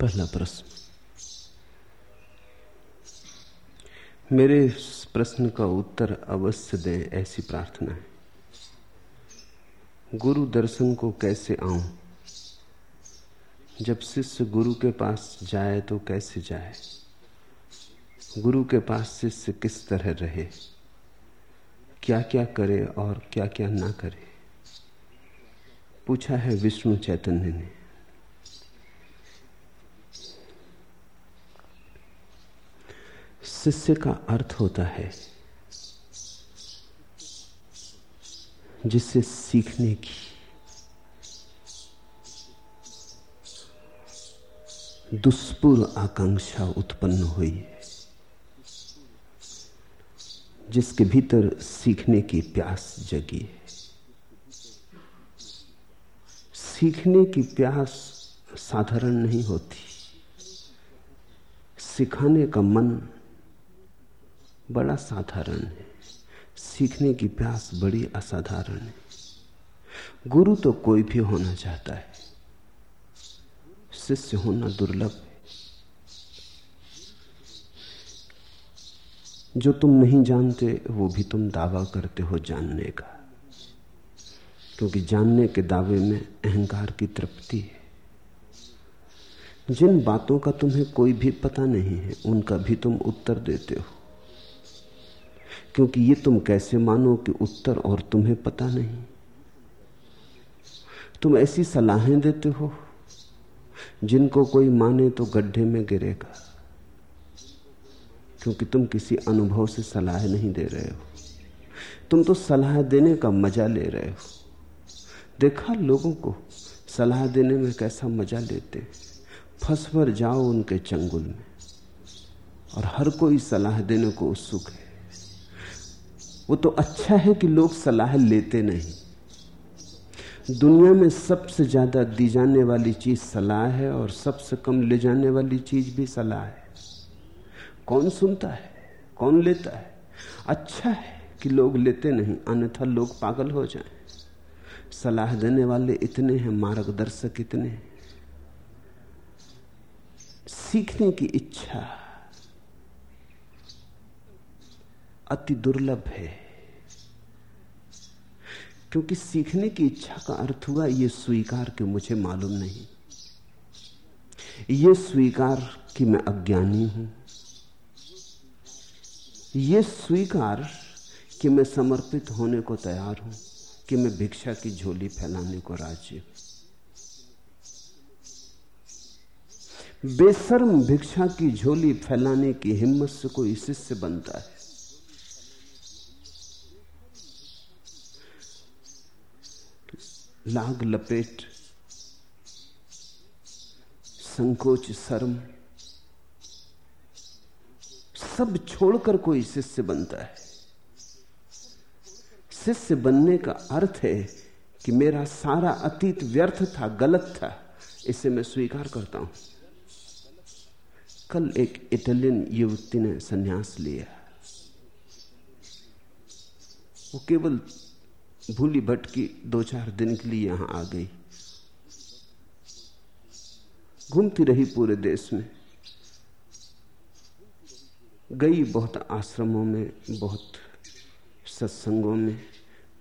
पहला प्रश्न मेरे इस प्रश्न का उत्तर अवश्य दें ऐसी प्रार्थना है। गुरु दर्शन को कैसे आऊँ? जब शिष्य गुरु के पास जाए तो कैसे जाए? गुरु के पास शिष्य किस तरह रहे? क्या क्या करे और क्या क्या ना करे? पूछा है विष्णु चैतन्य ने। शिष्य का अर्थ होता है जिससे सीखने की। दुष्पुर आकांक्षा उत्पन्न हुई है, जिसके भीतर सीखने की प्यास जगी है। सीखने की प्यास साधारण नहीं होती, सिखाने का मन बड़ा साधारण है। सीखने की प्यास बड़ी असाधारण है। गुरु तो कोई भी होना चाहता है। शिष्य होना दुर्लभ है। जो तुम नहीं जानते, वो भी तुम दावा करते हो जानने का। क्योंकि जानने के दावे में अहंकार की तृप्ति है। जिन बातों का तुम्हें कोई भी पता नहीं है, उनका भी तुम उत्तर देते हो। क्योंकि ये तुम कैसे मानो कि उत्तर और तुम्हें पता नहीं? तुम ऐसी सलाहें देते हो, जिनको कोई माने तो गड्ढे में गिरेगा, क्योंकि तुम किसी अनुभव से सलाह नहीं दे रहे हो। तुम तो सलाह देने का मज़ा ले रहे हो। देखा लोगों को सलाह देने में कैसा मज़ा लेते। फंस भर जाओ उनके चंगुल में, और हर कोई सलाह देने को उत्सुक है। वो तो अच्छा है कि लोग सलाह लेते नहीं। दुनिया में सबसे ज़्यादा दी जाने वाली चीज़ सलाह है और सबसे कम ले जाने वाली चीज़ भी सलाह है। कौन सुनता है? कौन लेता है? अच्छा है कि लोग लेते नहीं, अन्यथा लोग पागल हो जाएँ। सलाह देने वाले इतने हैं, मार्गदर्शक इतने हैं। सीखने की इच्छा अति दुर्लभ है। क्योंकि सीखने की इच्छा का अर्थ हुआ यह स्वीकार कि मुझे मालूम नहीं। यह स्वीकार कि मैं अज्ञानी हूँ। यह स्वीकार कि मैं समर्पित होने को तैयार हूँ, कि मैं भिक्षा की झोली फैलाने को राज़ी हूँ। बेशर्म भिक्षा की झोली फैलाने की हिम्मत से कोई शिष्य बनता है। लाग लपेट, संकोच, शर्म, सब छोड़कर कोई शिष्य बनता है। शिष्य बनने का अर्थ है कि मेरा सारा अतीत व्यर्थ था, गलत था, इसे मैं स्वीकार करता हूँ। कल एक इटालियन युवती ने सन्यास लिया। वो केवल भूली भटकी दो चार दिन के लिए यहाँ आ गई। घूमती रही पूरे देश में। गई बहुत आश्रमों में, बहुत सत्संगों में।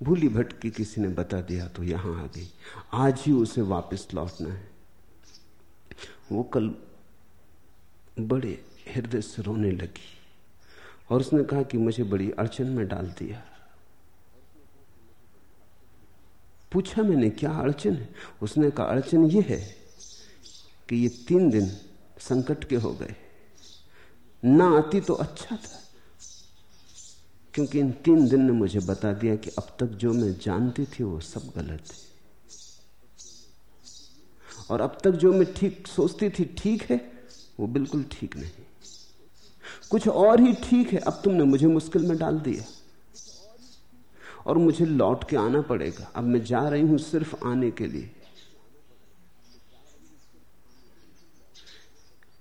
भूली भटकी किसी ने बता दिया तो यहाँ आ गई। आज ही उसे वापस लौटना है। वो कल बड़े हृदय से रोने लगी और उसने कहा कि मुझे बड़ी अड़चन में डाल दिया। पूछा मैंने, क्या अड़चन है? उसने कहा, अड़चन यह है कि ये तीन दिन संकट के हो गए। ना आती तो अच्छा था, क्योंकि इन तीन दिन ने मुझे बता दिया कि अब तक जो मैं जानती थी वो सब गलत है। और अब तक जो मैं ठीक सोचती थी ठीक है, वो बिल्कुल ठीक नहीं। कुछ और ही ठीक है, अब तुमने मुझे मुश्किल में डाल दिया। और मुझे लौट के आना पड़ेगा। अब मैं जा रही हूँ सिर्फ़ आने के लिए।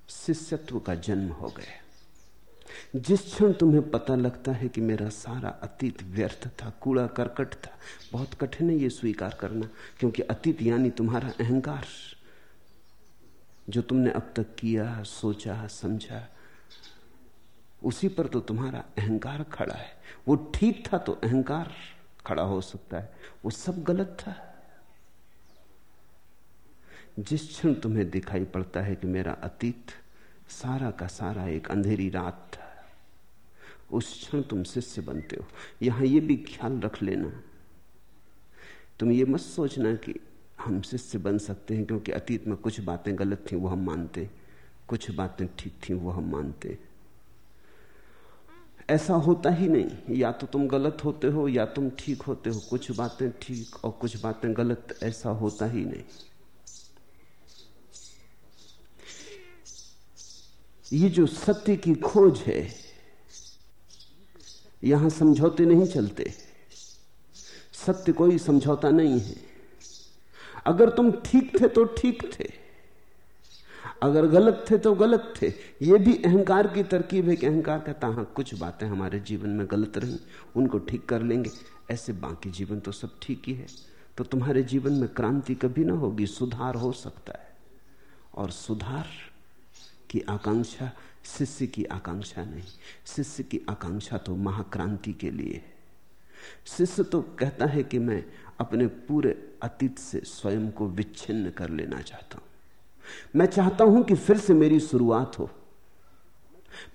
शिष्यत्व का जन्म हो गया। जिस क्षण तुम्हें पता लगता है कि मेरा सारा अतीत व्यर्थ था, कूड़ा करकट था, बहुत कठिन है यह स्वीकार करना, क्योंकि अतीत यानी तुम्हारा अहंकार, जो तुमने अब तक किया, सोचा, समझा, उसी पर तो तुम्हारा अहंकार खड़ा है। वो ठीक था तो अहंकार। खड़ा हो सकता है। वो सब गलत था। जिस क्षण तुम्हें दिखाई पड़ता है कि मेरा अतीत सारा का सारा एक अंधेरी रात था, उस क्षण तुम शिष्य बनते हो। यहाँ यह भी ख्याल रख लेना। तुम ये मत सोचना कि हम शिष्य बन सकते हैं, क्योंकि अतीत में कुछ बातें गलत थी, वो हम मानते। कुछ बातें ठीक थी, वो हम मानते। ऐसा होता ही नहीं। या तो तुम गलत होते हो, या तुम ठीक होते हो। कुछ बातें ठीक और कुछ बातें गलत, ऐसा होता ही नहीं। ये जो सत्य की खोज है, यहाँ समझौते नहीं चलते। सत्य कोई समझौता नहीं है। अगर तुम ठीक थे तो ठीक थे। अगर गलत थे तो गलत थे। ये भी अहंकार की तरकीब है कि अहंकार कहता हाँ कुछ बातें हमारे जीवन में गलत रही, उनको ठीक कर लेंगे। ऐसे बाकी जीवन तो सब ठीक ही है। तो तुम्हारे जीवन में क्रांति कभी ना होगी, सुधार हो सकता है। और सुधार की आकांक्षा, शिष्य की आकांक्षा नहीं। शिष्य की आकांक्षा तो महाक्रांति के लिए है। शिष्य तो कहता है कि मैं अपने पूरे अतीत से स्वयं को विच्छिन्न कर लेना चाहता हूँ। मैं चाहता हूँ कि फिर से मेरी शुरुआत हो।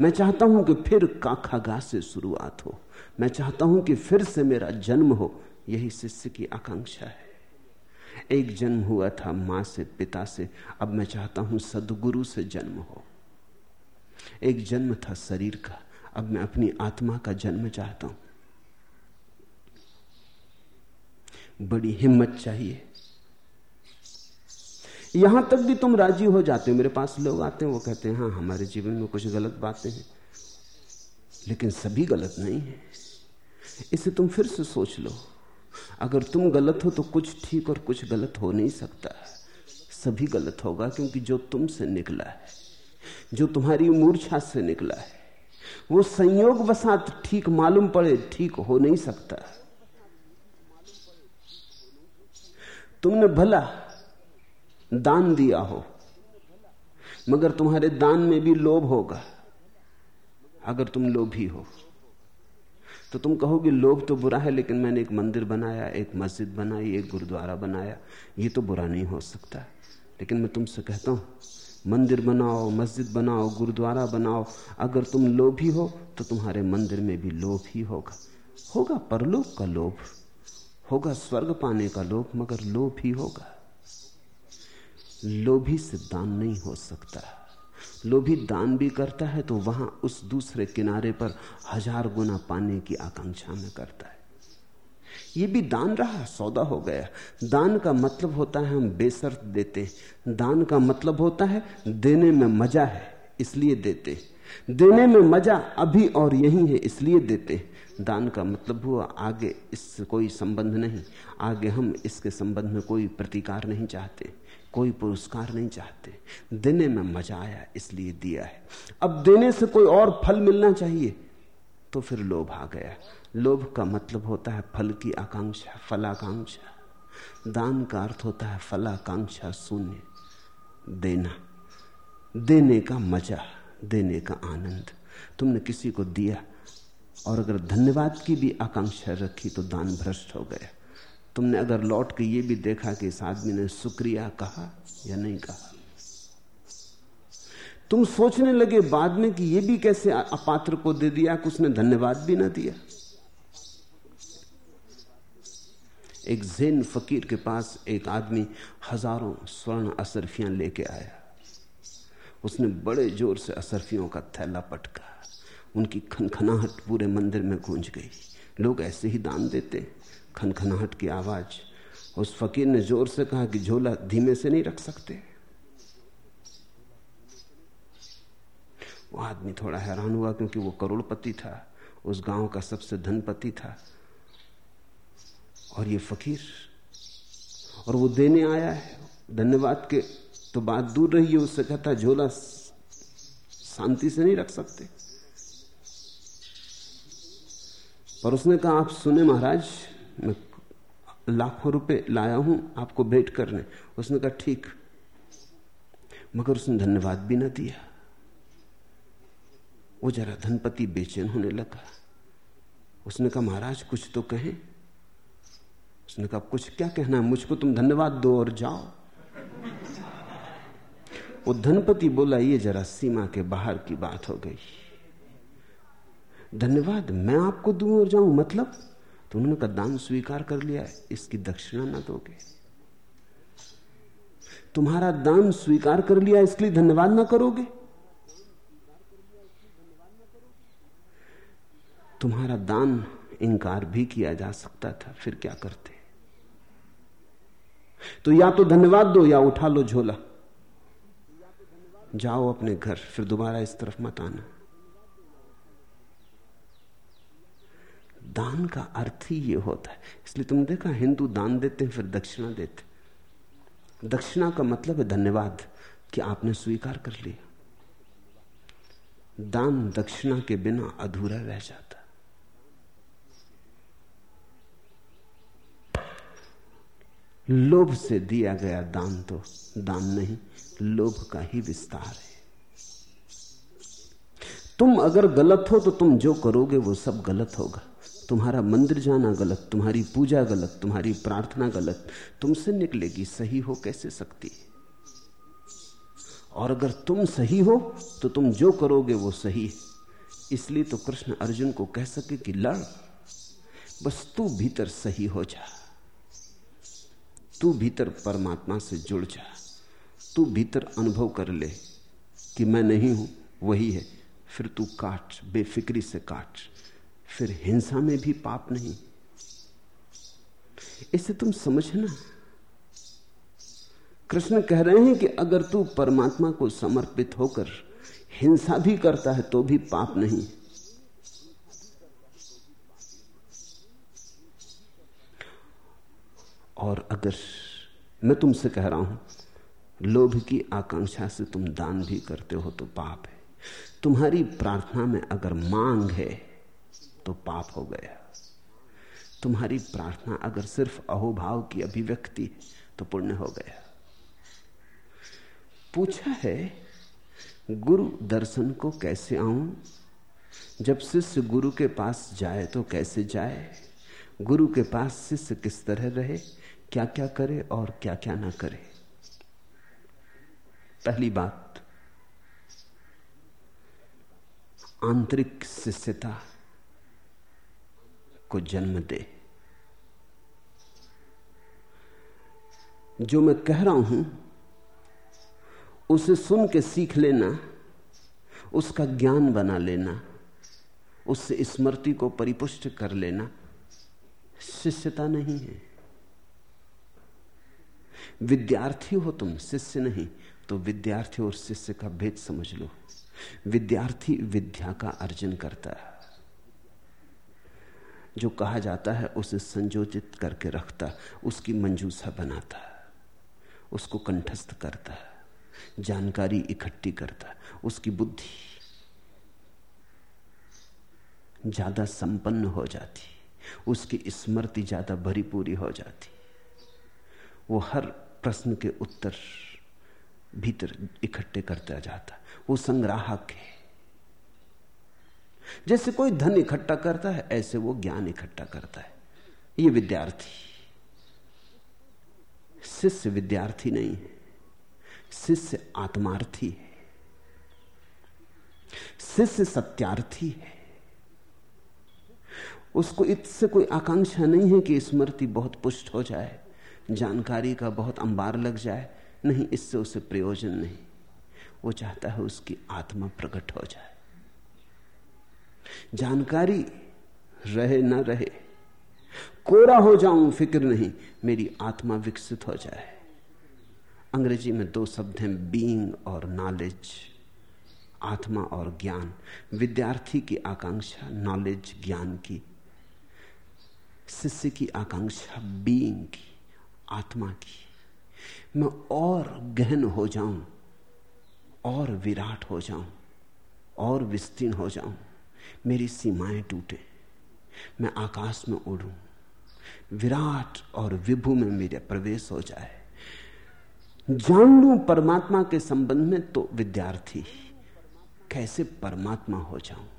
मैं चाहता हूँ कि फिर काखागा से शुरुआत हो। मैं चाहता हूँ कि फिर से मेरा जन्म हो। यही शिष्य की आकांक्षा है। एक जन्म हुआ था माँ से, पिता से। अब मैं चाहता हूँ सदगुरु से जन्म हो। एक जन्म था शरीर का। अब मैं अपनी आत्मा का जन्म चाहता हूँ। बड़ी हिम्मत चाहिए। यहाँ तक भी तुम राज़ी हो जाते हो। मेरे पास लोग आते हैं, वो कहते हैं हाँ हमारे जीवन में कुछ गलत बातें हैं, लेकिन सभी गलत नहीं है। इसे तुम फिर से सोच लो। अगर तुम गलत हो तो कुछ ठीक और कुछ गलत हो नहीं सकता। सभी गलत होगा, क्योंकि जो तुमसे निकला है, जो तुम्हारी मूर्छा से निकला है, वो संयोग वसात ठीक मालूम पड़े, ठीक हो नहीं सकता। तुमने भला दान दिया हो, मगर तुम्हारे दान में भी लोभ होगा। अगर तुम लोभी हो तो तुम कहोगे, लोभ तो बुरा है, लेकिन मैंने एक मंदिर बनाया, एक मस्जिद बनाई, एक गुरुद्वारा बनाया। ये तो बुरा नहीं हो सकता। लेकिन मैं तुमसे कहता हूँ, मंदिर बनाओ, मस्जिद बनाओ, गुरुद्वारा बनाओ। अगर तुम लोभी हो तो तुम्हारे मंदिर में भी लोभ ही होगा। होगा परलोक का लोभ, होगा स्वर्ग पाने का लोभ, मगर लोभ ही होगा। लोभी से दान नहीं हो सकता। लोभी दान भी करता है तो वहाँ उस दूसरे किनारे पर हज़ार गुना पाने की आकांक्षा में करता है। ये भी दान रहा, सौदा हो गया। दान का मतलब होता है हम बेसर्त देते दान का मतलब होता है देने में मज़ा है, इसलिए देते देने में मज़ा अभी और यही है, इसलिए देते दान का मतलब हुआ, आगे इससे कोई संबंध नहीं। आगे हम इसके संबंध में कोई प्रतिकार नहीं चाहते, कोई पुरस्कार नहीं चाहते। देने में मज़ा आया, इसलिए दिया है। अब देने से कोई और फल मिलना चाहिए तो फिर लोभ आ गया। लोभ का मतलब होता है फल की आकांक्षा, फलाकांक्षा। दान का अर्थ होता है फलाकांक्षा, शून्य। देना। देने का मज़ा, देने का आनंद। तुमने किसी को दिया और अगर धन्यवाद की भी आकांक्षा रखी तो दान भ्रष्ट हो गया। तुमने अगर लौट के ये भी देखा कि इस आदमी ने शुक्रिया कहा या नहीं कहा? तुम सोचने लगे बाद में कि ये भी कैसे अपात्र को दे दिया, कि उसने धन्यवाद भी ना दिया। एक जैन फकीर के पास एक आदमी हज़ारों स्वर्ण असरफियाँ लेके आया। उसने बड़े ज़ोर से असरफियों का थैला पटका। उनकी खनखनाहट पूरे मंदिर में गूंज गई। लोग ऐसे ही दान देते, खनखनाहट की आवाज़। उस फकीर ने ज़ोर से कहा कि झोला धीमे से नहीं रख सकते। वो आदमी थोड़ा हैरान हुआ क्योंकि वो करोड़पति था, उस गाँव का सबसे धनपति था। और ये फकीर, और वो देने आया है। धन्यवाद के तो बात दूर रही है, उससे कहता, झोला शांति से नहीं रख सकते। पर उसने कहा, आप सुने महाराज, मैं लाखों रुपए लाया हूँ आपको भेंट करने. उसने कहा, ठीक। मगर उसने धन्यवाद भी ना दिया। वो जरा धनपति बेचैन होने लगा। उसने कहा, महाराज, कुछ तो कहें। उसने कहा कुछ क्या कहना है? मुझको तुम धन्यवाद दो और जाओ। वो धनपति बोला, ये जरा सीमा के बाहर की बात हो गई। धन्यवाद, मैं आपको दूँ और जाऊँ मतलब? तो उन्होंने कहा दान स्वीकार कर लिया है, इसकी दक्षिणा ना दोगे। तुम्हारा दान स्वीकार कर लिया इसके लिए धन्यवाद ना करोगे? तुम्हारा दान इनकार भी किया जा सकता था, फिर क्या करते? तो या तो धन्यवाद दो, या उठा लो झोला। जाओ अपने घर, फिर दोबारा इस तरफ़ मत आना। दान का अर्थ ही ये होता है। इसलिए तुम देखा, हिंदू दान देते हैं, फिर दक्षिणा देते दक्षिणा का मतलब है धन्यवाद कि आपने स्वीकार कर लिया। दान दक्षिणा के बिना अधूरा रह जाता लोभ से दिया गया दान तो दान नहीं, लोभ का ही विस्तार है। तुम अगर गलत हो तो तुम जो करोगे वो सब गलत होगा। तुम्हारा मंदिर जाना गलत, तुम्हारी पूजा गलत, तुम्हारी प्रार्थना गलत, तुमसे निकलेगी, सही हो कैसे सकती? और अगर तुम सही हो तो तुम जो करोगे वो सही इसलिए तो कृष्ण अर्जुन को कह सके कि लड़, बस तू भीतर सही हो जा। तू भीतर परमात्मा से जुड़ जा। तू भीतर अनुभव कर ले कि मैं नहीं हूँ, वही है। फिर तू काट, बेफिक्री से काट। फिर हिंसा में भी पाप नहीं। इसे तुम समझना। कृष्ण कह रहे हैं कि अगर तू परमात्मा को समर्पित होकर हिंसा भी करता है तो भी पाप नहीं। और अगर मैं तुमसे कह रहा हूँ, लोभ की आकांक्षा से तुम दान भी करते हो तो पाप है। तुम्हारी प्रार्थना में अगर मांग है तो पाप हो गया। तुम्हारी प्रार्थना अगर सिर्फ़ अहोभाव की अभिव्यक्ति तो पुण्य हो गया। पूछा है, गुरु दर्शन को कैसे आऊँ? जब शिष्य गुरु के पास जाए तो कैसे जाए? गुरु के पास शिष्य किस तरह रहे? क्या क्या करे और क्या क्या ना करे? पहली बात, आंतरिक शिष्यता। को जन्म दे। जो मैं कह रहा हूँ, उसे सुन के सीख लेना, उसका ज्ञान बना लेना, उससे स्मृति को परिपुष्ट कर लेना, शिष्यता नहीं है। विद्यार्थी हो तुम, शिष्य नहीं तो विद्यार्थी और शिष्य का भेद समझ लो। विद्यार्थी विद्या का अर्जन करता है। जो कहा जाता है, उसे संयोजित करके रखता, उसकी मंजूसा बनाता, उसको कंठस्थ करता, जानकारी इकट्ठी करता, उसकी बुद्धि ज़्यादा संपन्न हो जाती, उसकी स्मृति ज़्यादा भरी पूरी हो जाती। वो हर प्रश्न के उत्तर भीतर इकट्ठे करता जाता, वो संग्राहक है। जैसे कोई धन इकट्ठा करता है, ऐसे वो ज्ञान इकट्ठा करता है। ये विद्यार्थी। शिष्य विद्यार्थी नहीं है। शिष्य आत्मार्थी है। शिष्य सत्यार्थी है। उसको इससे कोई आकांक्षा नहीं है कि स्मृति बहुत पुष्ट हो जाए, जानकारी का बहुत अंबार लग जाए, नहीं, इससे उसे प्रयोजन नहीं। वो चाहता है उसकी आत्मा प्रकट हो जाए। जानकारी रहे ना रहे, कोरा हो जाऊँ, फ़िक्र नहीं, मेरी आत्मा विकसित हो जाए। अंग्रेज़ी में दो शब्द हैं बीइंग और नॉलेज आत्मा और ज्ञान। विद्यार्थी की आकांक्षा नॉलेज ज्ञान की। शिष्य की आकांक्षा बीइंग की, आत्मा की। मैं और गहन हो जाऊँ, और विराट हो जाऊँ, और विस्तीर्ण हो जाऊँ। मेरी सीमाएँ टूटे। मैं आकाश में उड़ूं। विराट और विभु में मेरा प्रवेश हो जाए। जान लू परमात्मा के संबंध में तो विद्यार्थी। कैसे परमात्मा हो जाऊँ?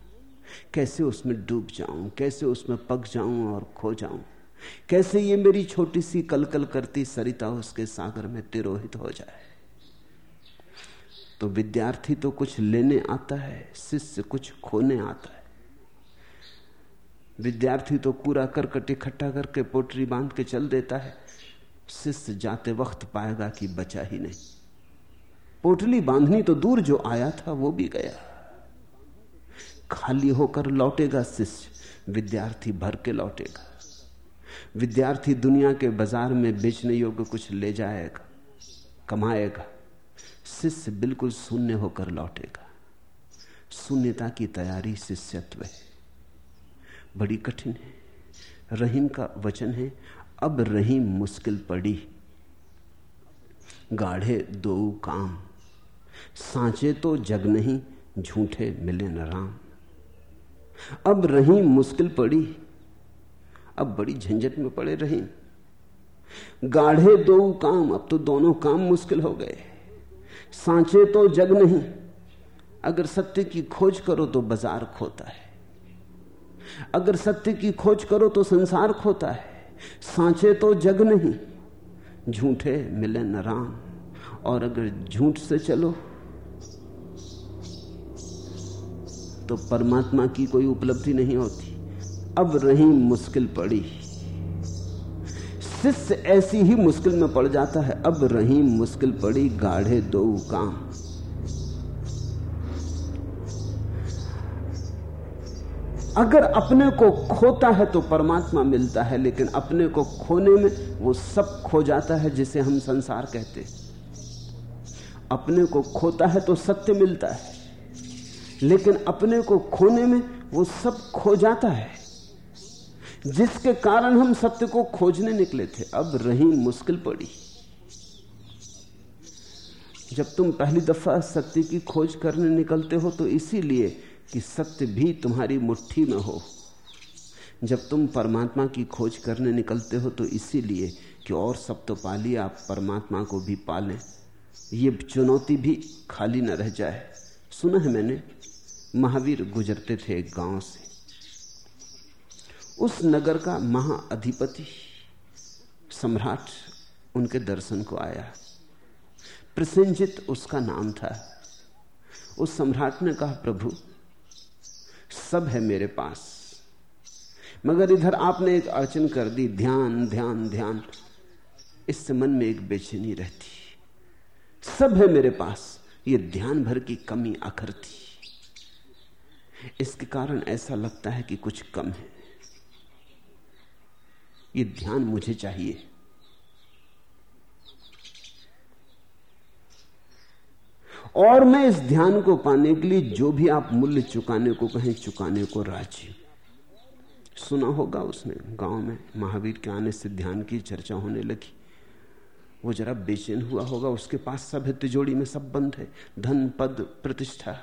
कैसे उसमें डूब जाऊँ? कैसे उसमें पक जाऊँ और खो जाऊँ? कैसे ये मेरी छोटी सी कलकल करती सरिता उसके सागर में तिरोहित हो जाए? तो विद्यार्थी तो कुछ लेने आता है, शिष्य कुछ खोने आता है। विद्यार्थी तो पूरा करकट इकट्ठा करके पोटरी बाँध के चल देता है। शिष्य जाते वक्त पाएगा कि बचा ही नहीं। पोटली बांधनी तो दूर जो आया था, वो भी गया। खाली होकर लौटेगा शिष्य, विद्यार्थी भर के लौटेगा। विद्यार्थी दुनिया के बाज़ार में बेचने योग्य कुछ ले जाएगा, कमाएगा। शिष्य बिल्कुल शून्य होकर लौटेगा। शून्यता की तैयारी शिष्यत्व है। बड़ी कठिन है। रहीम का वचन है, अब रहीम मुश्किल पड़ी। गाढ़े दो काम। सांचे तो जग नहीं, झूठे मिले न राम। अब रहीम मुश्किल पड़ी। अब बड़ी झंझट में पड़े रहीम। गाढ़े दो काम, अब तो दोनों काम मुश्किल हो गए। सांचे तो जग नहीं। अगर सत्य की खोज करो तो बाज़ार खोता है। अगर सत्य की खोज करो तो संसार खोता है। सांचे तो जग नहीं। झूठे मिले न राम। और अगर झूठ से चलो तो परमात्मा की कोई उपलब्धि नहीं होती। अब रही मुश्किल पड़ी। शिष्य ऐसी ही मुश्किल में पड़ जाता है। अब रही मुश्किल पड़ी गाढ़े दो काम। अगर अपने को खोता है तो परमात्मा मिलता है, लेकिन अपने को खोने में वो सब खो जाता है, जिसे हम संसार कहते हैं। अपने को खोता है तो सत्य मिलता है, लेकिन अपने को खोने में वो सब खो जाता है। जिसके कारण हम सत्य को खोजने निकले थे, अब रही मुश्किल पड़ी। जब तुम पहली दफ़ा सत्य की खोज करने निकलते हो तो इसीलिए कि सत्य भी तुम्हारी मुट्ठी में हो। जब तुम परमात्मा की खोज करने निकलते हो तो इसीलिए कि और सब तो पा लिया आप परमात्मा को भी पालें। ये चुनौती भी खाली न रह जाए। सुना है मैंने, महावीर गुजरते थे एक गाँव से। उस नगर का महाअधिपति सम्राट उनके दर्शन को आया। प्रसेंजित उसका नाम था। उस सम्राट ने कहा, प्रभु, सब है मेरे पास। मगर इधर आपने एक अड़चन कर दी। ध्यान ध्यान ध्यान। इससे मन में एक बेचैनी रहती। सब है मेरे पास। ये ध्यान भर की कमी आखर थी। इसके कारण ऐसा लगता है कि कुछ कम है। ये ध्यान मुझे चाहिए। और मैं इस ध्यान को पाने के लिए जो भी आप मूल्य चुकाने को कहें, चुकाने को राज़ी सुना होगा उसने, गाँव में महावीर के आने से ध्यान की चर्चा होने लगी। वो जरा बेचैन हुआ होगा, उसके पास सब है तिजोड़ी में सब बंद है। धन, पद, प्रतिष्ठा,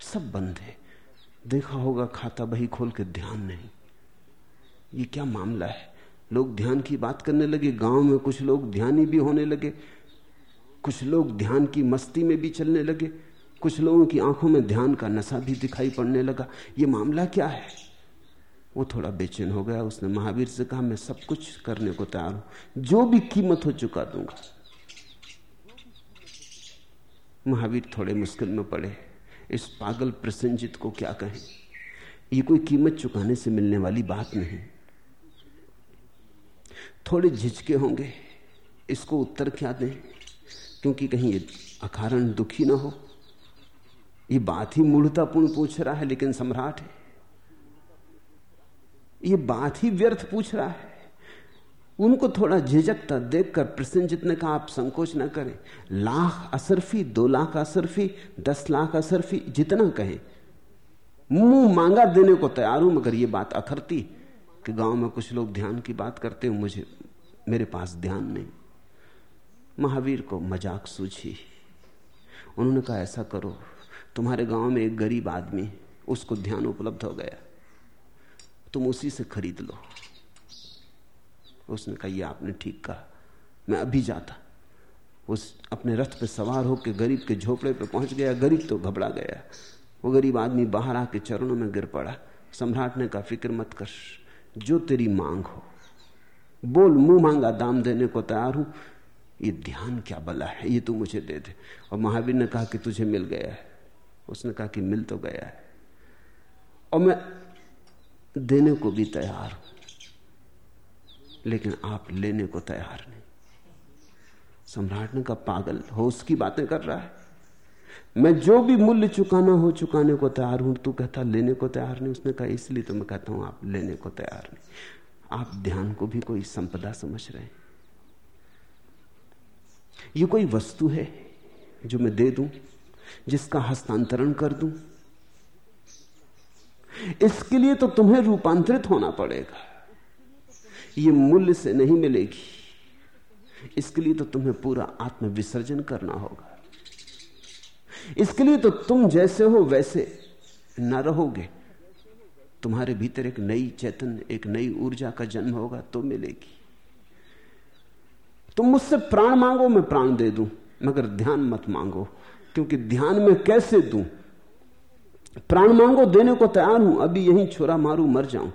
सब बंद है। देखा होगा खाता बही खोल के ध्यान नहीं। ये क्या मामला है? लोग ध्यान की बात करने लगे, गाँव में कुछ लोग ध्यानी भी होने लगे, कुछ लोग ध्यान की मस्ती में भी चलने लगे, कुछ लोगों की आँखों में ध्यान का नशा भी दिखाई पड़ने लगा। ये मामला क्या है? वो थोड़ा बेचैन हो गया। उसने महावीर से कहा, मैं सब कुछ करने को तैयार हूँ। जो भी कीमत हो चुका दूँगा। महावीर थोड़े मुश्किल में पड़े। इस पागल प्रसंजित को क्या कहें? ये कोई कीमत चुकाने से मिलने वाली बात नहीं। थोड़े झिझके होंगे। इसको उत्तर क्या दें? क्योंकि कहीं ये अकारण दुखी ना हो। ये बात ही मूढ़तापूर्ण पूछ रहा है, लेकिन सम्राट है। ये बात ही व्यर्थ पूछ रहा है। उनको थोड़ा झिझकता देखकर प्रसन्नजित ने कहा, आप संकोच ना करें। लाख असरफी, दो लाख असरफी, दस लाख असरफी, जितना कहें। मुँह मांगा देने को तैयार हूँ, मगर ये बात अथरती कि गाँव में कुछ लोग ध्यान की बात करते हैं, मुझे, मेरे पास ध्यान नहीं। महावीर को मज़ाक सूझी। उन्होंने कहा, ऐसा करो, तुम्हारे गाँव में एक गरीब आदमी उसको ध्यान उपलब्ध हो गया। तुम उसी से खरीद लो। उसने कहा, ये आपने ठीक कहा, मैं अभी जाता। उस अपने रथ पे सवार होकर गरीब के झोपड़े पे पहुँच गया। गरीब तो घबरा गया। वो गरीब आदमी बाहर आके चरणों में गिर पड़ा। सम्राट ने कहा, फ़िक्र मत कर। जो तेरी मांग हो। बोल, मुँह मांगा, दाम देने को तैयार हूँ। ये ध्यान क्या बला है? ये तू मुझे दे दे। और महावीर ने कहा कि तुझे मिल गया है। उसने कहा कि मिल तो गया है। और मैं देने को भी तैयार हूँ। लेकिन आप लेने को तैयार नहीं। सम्राट ने कहा, पागल हो, उसकी बातें कर रहा है। मैं जो भी मूल्य चुकाना हो, चुकाने को तैयार हूँ, तू कहता, लेने को तैयार नहीं। उसने कहा, इसलिए तो मैं कहता हूँ, आप लेने को तैयार नहीं। आप ध्यान को भी कोई संपदा समझ रहे हैं। ये कोई वस्तु है जो मैं दे दूँ, जिसका हस्तांतरण कर दूँ? इसके लिए तो तुम्हें रूपांतरित होना पड़ेगा। ये मूल्य से नहीं मिलेगी। इसके लिए तो तुम्हें पूरा आत्मविसर्जन करना होगा। इसके लिए तो तुम जैसे हो वैसे न रहोगे। तुम्हारे भीतर एक नई चेतन एक नई ऊर्जा का जन्म होगा तो मिलेगी। तुम मुझसे प्राण मांगो, मैं प्राण दे दूँ, मगर ध्यान मत मांगो, क्योंकि ध्यान में कैसे दूँ? प्राण मांगो, देने को तैयार हूँ, अभी यहीं छुरा मारू, मर जाऊँ।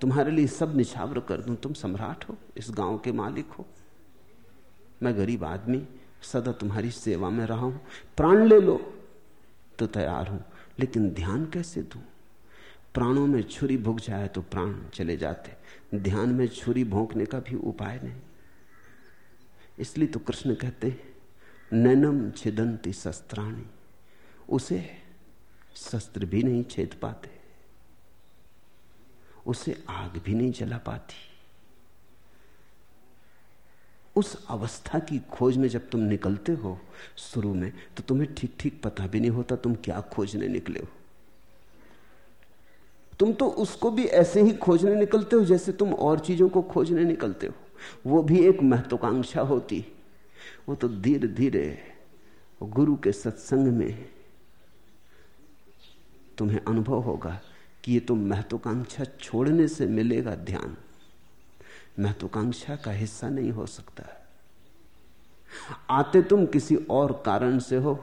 तुम्हारे लिए सब निछावर कर दूँ। तुम सम्राट हो, इस गाँव के मालिक हो। मैं गरीब आदमी सदा तुम्हारी सेवा में रहा हूँ। प्राण ले लो तो तैयार हूँ। लेकिन ध्यान कैसे दूँ? प्राणों में छुरी भुग जाए तो प्राण चले जाते। ध्यान में छुरी भोंकने का भी उपाय नहीं। इसलिए तो कृष्ण कहते हैं, नैनम छिदंती शस्त्राणी। उसे शस्त्र भी नहीं छेद पाते। उसे आग भी नहीं जला पाती। उस अवस्था की खोज में जब तुम निकलते हो शुरू में तो तुम्हें ठीक ठीक पता भी नहीं होता तुम क्या खोजने निकले हो। तुम तो उसको भी ऐसे ही खोजने निकलते हो जैसे तुम और चीज़ों को खोजने निकलते हो। वो भी एक महत्वाकांक्षा होती। वो तो धीरे धीरे गुरु के सत्संग में तुम्हें अनुभव होगा कि ये तो महत्वाकांक्षा छोड़ने से मिलेगा ध्यान। महत्वाकांक्षा का हिस्सा नहीं हो सकता। आते तुम किसी और कारण से हो,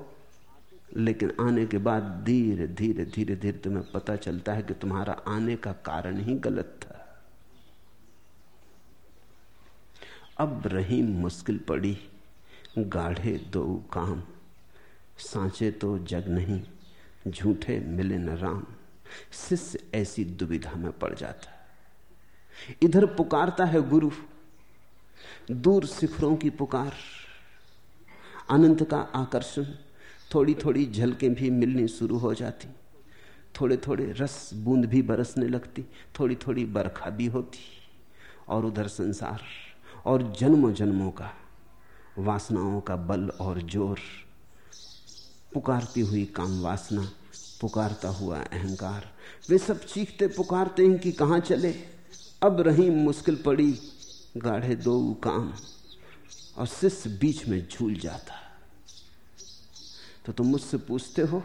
लेकिन आने के बाद धीरे धीरे धीरे धीरे तुम्हें पता चलता है कि तुम्हारा आने का कारण ही गलत था। अब रही मुश्किल पड़ी, गाढ़े दो काम, सांचे तो जग नहीं, झूठे मिले न राम, शिष्य ऐसी दुविधा में पड़ जाता। इधर पुकारता है गुरु। दूर शिखरों की पुकार। अनंत का आकर्षण। थोड़ी थोड़ी झलकें भी मिलनी शुरू हो जाती। थोड़े थोड़े रस बूंद भी बरसने लगती। थोड़ी थोड़ी बरखा भी होती। और उधर संसार। और जन्मों जन्मों का। वासनाओं का बल और ज़ोर। पुकारती हुई काम वासना, पुकारता हुआ अहंकार। वे सब चीखते पुकारते हैं कि कहाँ चले? अब रही मुश्किल पड़ी, गाढ़े दो काम, और शिष्य बीच में झूल जाता। तो तुम मुझसे पूछते हो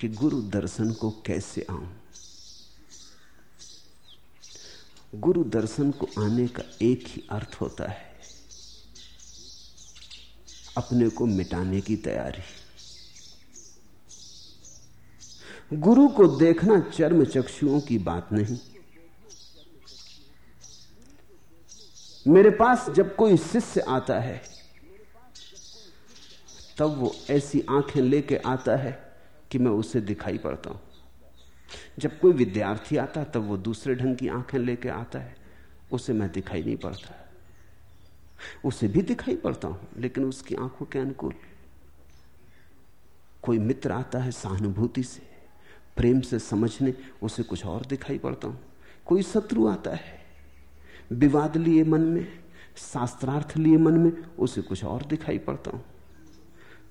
कि गुरु दर्शन को कैसे आऊँ? गुरु दर्शन को आने का एक ही अर्थ होता है, अपने को मिटाने की तैयारी। गुरु को देखना चर्म चक्षुओं की बात नहीं मेरे पास जब कोई शिष्य आता है, तब वो ऐसी आँखें लेके आता है कि मैं उसे दिखाई पड़ता हूँ। जब कोई विद्यार्थी आता है, तब वो दूसरे ढंग की आँखें लेके आता है। उसे मैं दिखाई नहीं पड़ता। उसे भी दिखाई पड़ता हूँ, लेकिन उसकी आँखों के अनुकूल। कोई मित्र आता है सहानुभूति से, प्रेम से समझने, उसे कुछ और दिखाई पड़ता हूँ। कोई शत्रु आता है विवाद लिए मन में, शास्त्रार्थ लिए मन में, उसे कुछ और दिखाई पड़ता हूँ।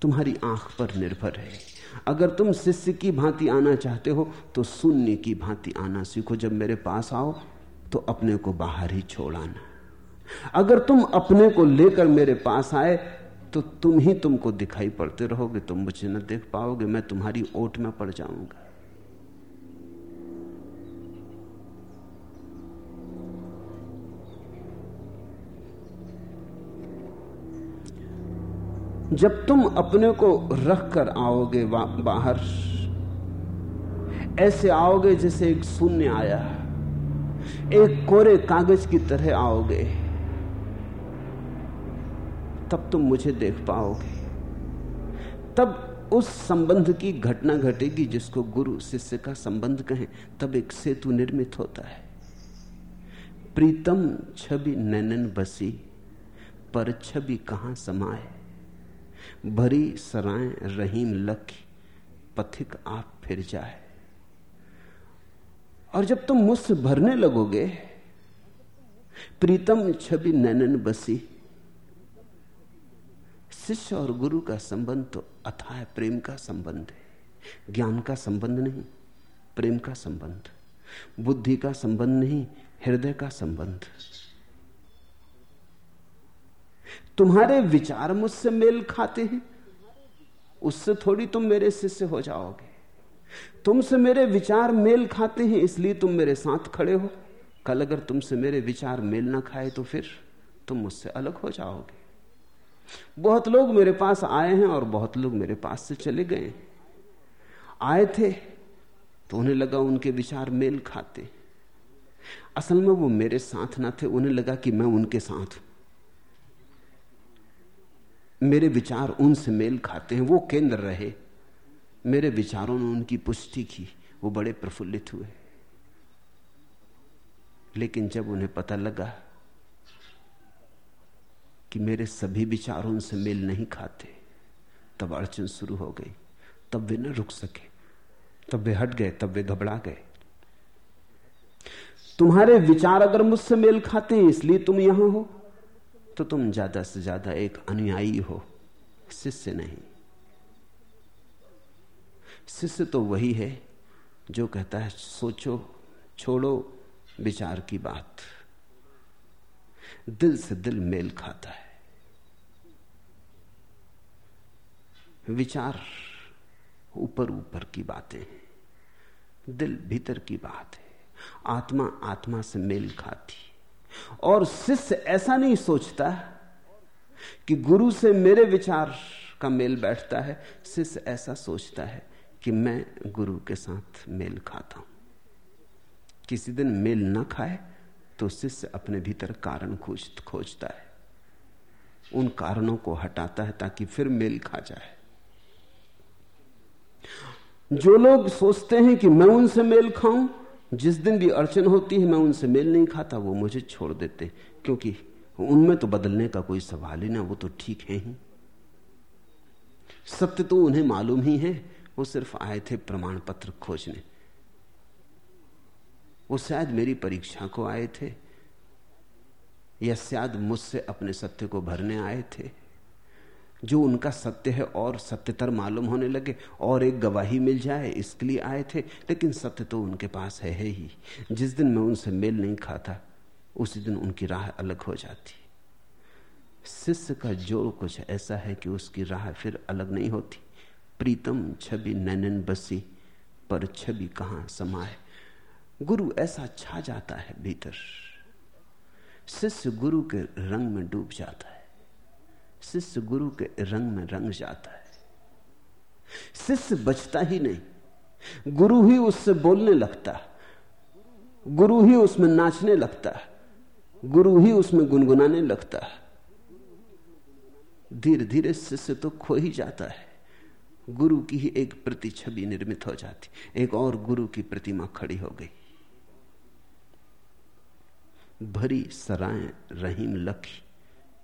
तुम्हारी आँख पर निर्भर है। अगर तुम शिष्य की भांति आना चाहते हो तो शून्य की भांति आना सीखो। जब मेरे पास आओ तो अपने को बाहर ही छोड़ आना। अगर तुम अपने को लेकर मेरे पास आए तो तुम ही तुमको दिखाई पड़ते रहोगे। तुम मुझे न देख पाओगे, मैं तुम्हारी ओट में पड़ जाऊँगा। जब तुम अपने को रख कर आओगे बाहर, ऐसे आओगे जैसे एक शून्य आया एक कोरे कागज़ की तरह आओगे। तब तुम मुझे देख पाओगे। तब उस संबंध की घटना घटेगी जिसको गुरु शिष्य का संबंध कहें, तब एक सेतु निर्मित होता है। प्रीतम छवि नैनन बसी, पर छवि कहाँ समाए भरी सराय रहीम लख, पथिक आप फिर जाए। और जब तुम मुझसे भरने लगोगे, प्रीतम छवि नैनन बसी। शिष्य और गुरु का संबंध तो अथाह प्रेम का संबंध है। ज्ञान का संबंध नहीं, प्रेम का संबंध। बुद्धि का संबंध नहीं, हृदय का संबंध। तुम्हारे विचार मुझसे मेल खाते हैं। उससे थोड़ी तुम मेरे शिष्य हो जाओगे। तुमसे मेरे विचार मेल खाते हैं, इसलिए तुम मेरे साथ खड़े हो। कल अगर तुमसे मेरे विचार मेल ना खाए तो फिर तुम मुझसे अलग हो जाओगे। बहुत लोग मेरे पास आए हैं और बहुत लोग मेरे पास से चले गए। आए थे तो उन्हें लगा उनके विचार मेल खाते। असल में वो मेरे साथ ना थे, उन्हें लगा कि मैं उनके साथ हूँ। मेरे विचार उनसे मेल खाते हैं, वो केंद्र रहे। मेरे विचारों ने उनकी पुष्टि की, वो बड़े प्रफुल्लित हुए। लेकिन जब उन्हें पता लगा कि मेरे सभी विचार उनसे मेल नहीं खाते, तब अड़चन शुरू हो गई। तब वे न रुक सके, तब वे हट गए, तब वे घबरा गए। तुम्हारे विचार अगर मुझसे मेल खाते हैं, इसलिए तुम यहाँ हो। तो तुम ज़्यादा से ज़्यादा एक अनुयायी हो। शिष्य नहीं। शिष्य तो वही है जो कहता है, सोचो, छोड़ो विचार की बात। दिल से दिल मेल खाता है। विचार ऊपर ऊपर की बातें हैं। दिल भीतर की बात है। आत्मा आत्मा से मेल खाती और शिष्य ऐसा नहीं सोचता कि गुरु से मेरे विचार का मेल बैठता है। शिष्य ऐसा सोचता है कि मैं गुरु के साथ मेल खाता हूँ। किसी दिन मेल ना खाए तो शिष्य अपने भीतर कारण खोज खोजता है। उन कारणों को हटाता है ताकि फिर मेल खा जाए। जो लोग सोचते हैं कि मैं उनसे मेल खाऊं जिस दिन भी अड़चन होती है, मैं उनसे मेल नहीं खाता, वो मुझे छोड़ देते। क्योंकि उनमें तो बदलने का कोई सवाल ही ना, वो तो ठीक है ही। सत्य तो उन्हें मालूम ही है, वो सिर्फ़ आए थे प्रमाण पत्र खोजने। वो शायद मेरी परीक्षा को आए थे, या शायद मुझसे अपने सत्य को भरने आए थे। जो उनका सत्य है और सत्यतर मालूम होने लगे और एक गवाही मिल जाए इसके लिए आए थे लेकिन सत्य तो उनके पास है, है ही। जिस दिन मैं उनसे मेल नहीं खाता उसी दिन उनकी राह अलग हो जाती। शिष्य का जोड़ कुछ ऐसा है कि उसकी राह फिर अलग नहीं होती। प्रीतम छवि नैनन बसी पर छवि कहाँ समाए गुरु ऐसा छा जाता है भीतर। शिष्य गुरु के रंग में डूब जाता है। शिष्य गुरु के रंग में रंग जाता है। शिष्य बचता ही नहीं। गुरु ही उससे बोलने लगता। गुरु ही उसमें नाचने लगता। गुरु ही उसमें गुनगुनाने लगता। धीरे धीरे शिष्य तो खो ही जाता है। गुरु की ही एक प्रति छवि निर्मित हो जाती। एक और गुरु की प्रतिमा खड़ी हो गई। भरी सराय रहीम लखी।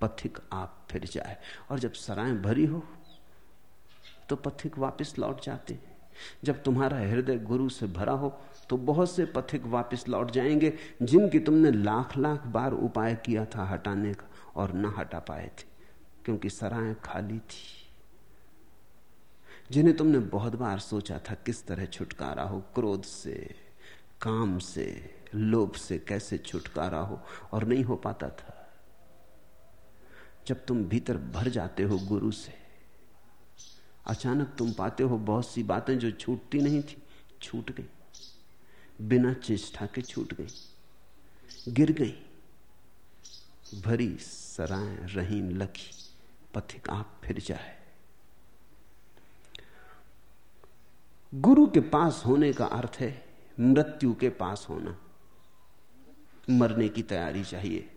पथिक आप फिर जाए। और जब सराय भरी हो तो पथिक वापस लौट जाते जब तुम्हारा हृदय गुरु से भरा हो तो बहुत से पथिक वापस लौट जाएँगे, जिनकी तुमने लाख लाख बार उपाय किया था हटाने का और ना हटा पाए थे, क्योंकि सराय खाली थी। जिन्हें तुमने बहुत बार सोचा था, किस तरह छुटकारा हो, क्रोध से, काम से, लोभ से, कैसे छुटकारा हो, और नहीं हो पाता था। जब तुम भीतर भर जाते हो गुरु से, अचानक तुम पाते हो बहुत सी बातें जो छूटती नहीं थी, छूट गई। बिना चेष्टा के छूट गई, गिर गई। भरी सराय रहीम लखी, पथिक आप फिर जाए। गुरु के पास होने का अर्थ है मृत्यु के पास होना, मरने की तैयारी चाहिए।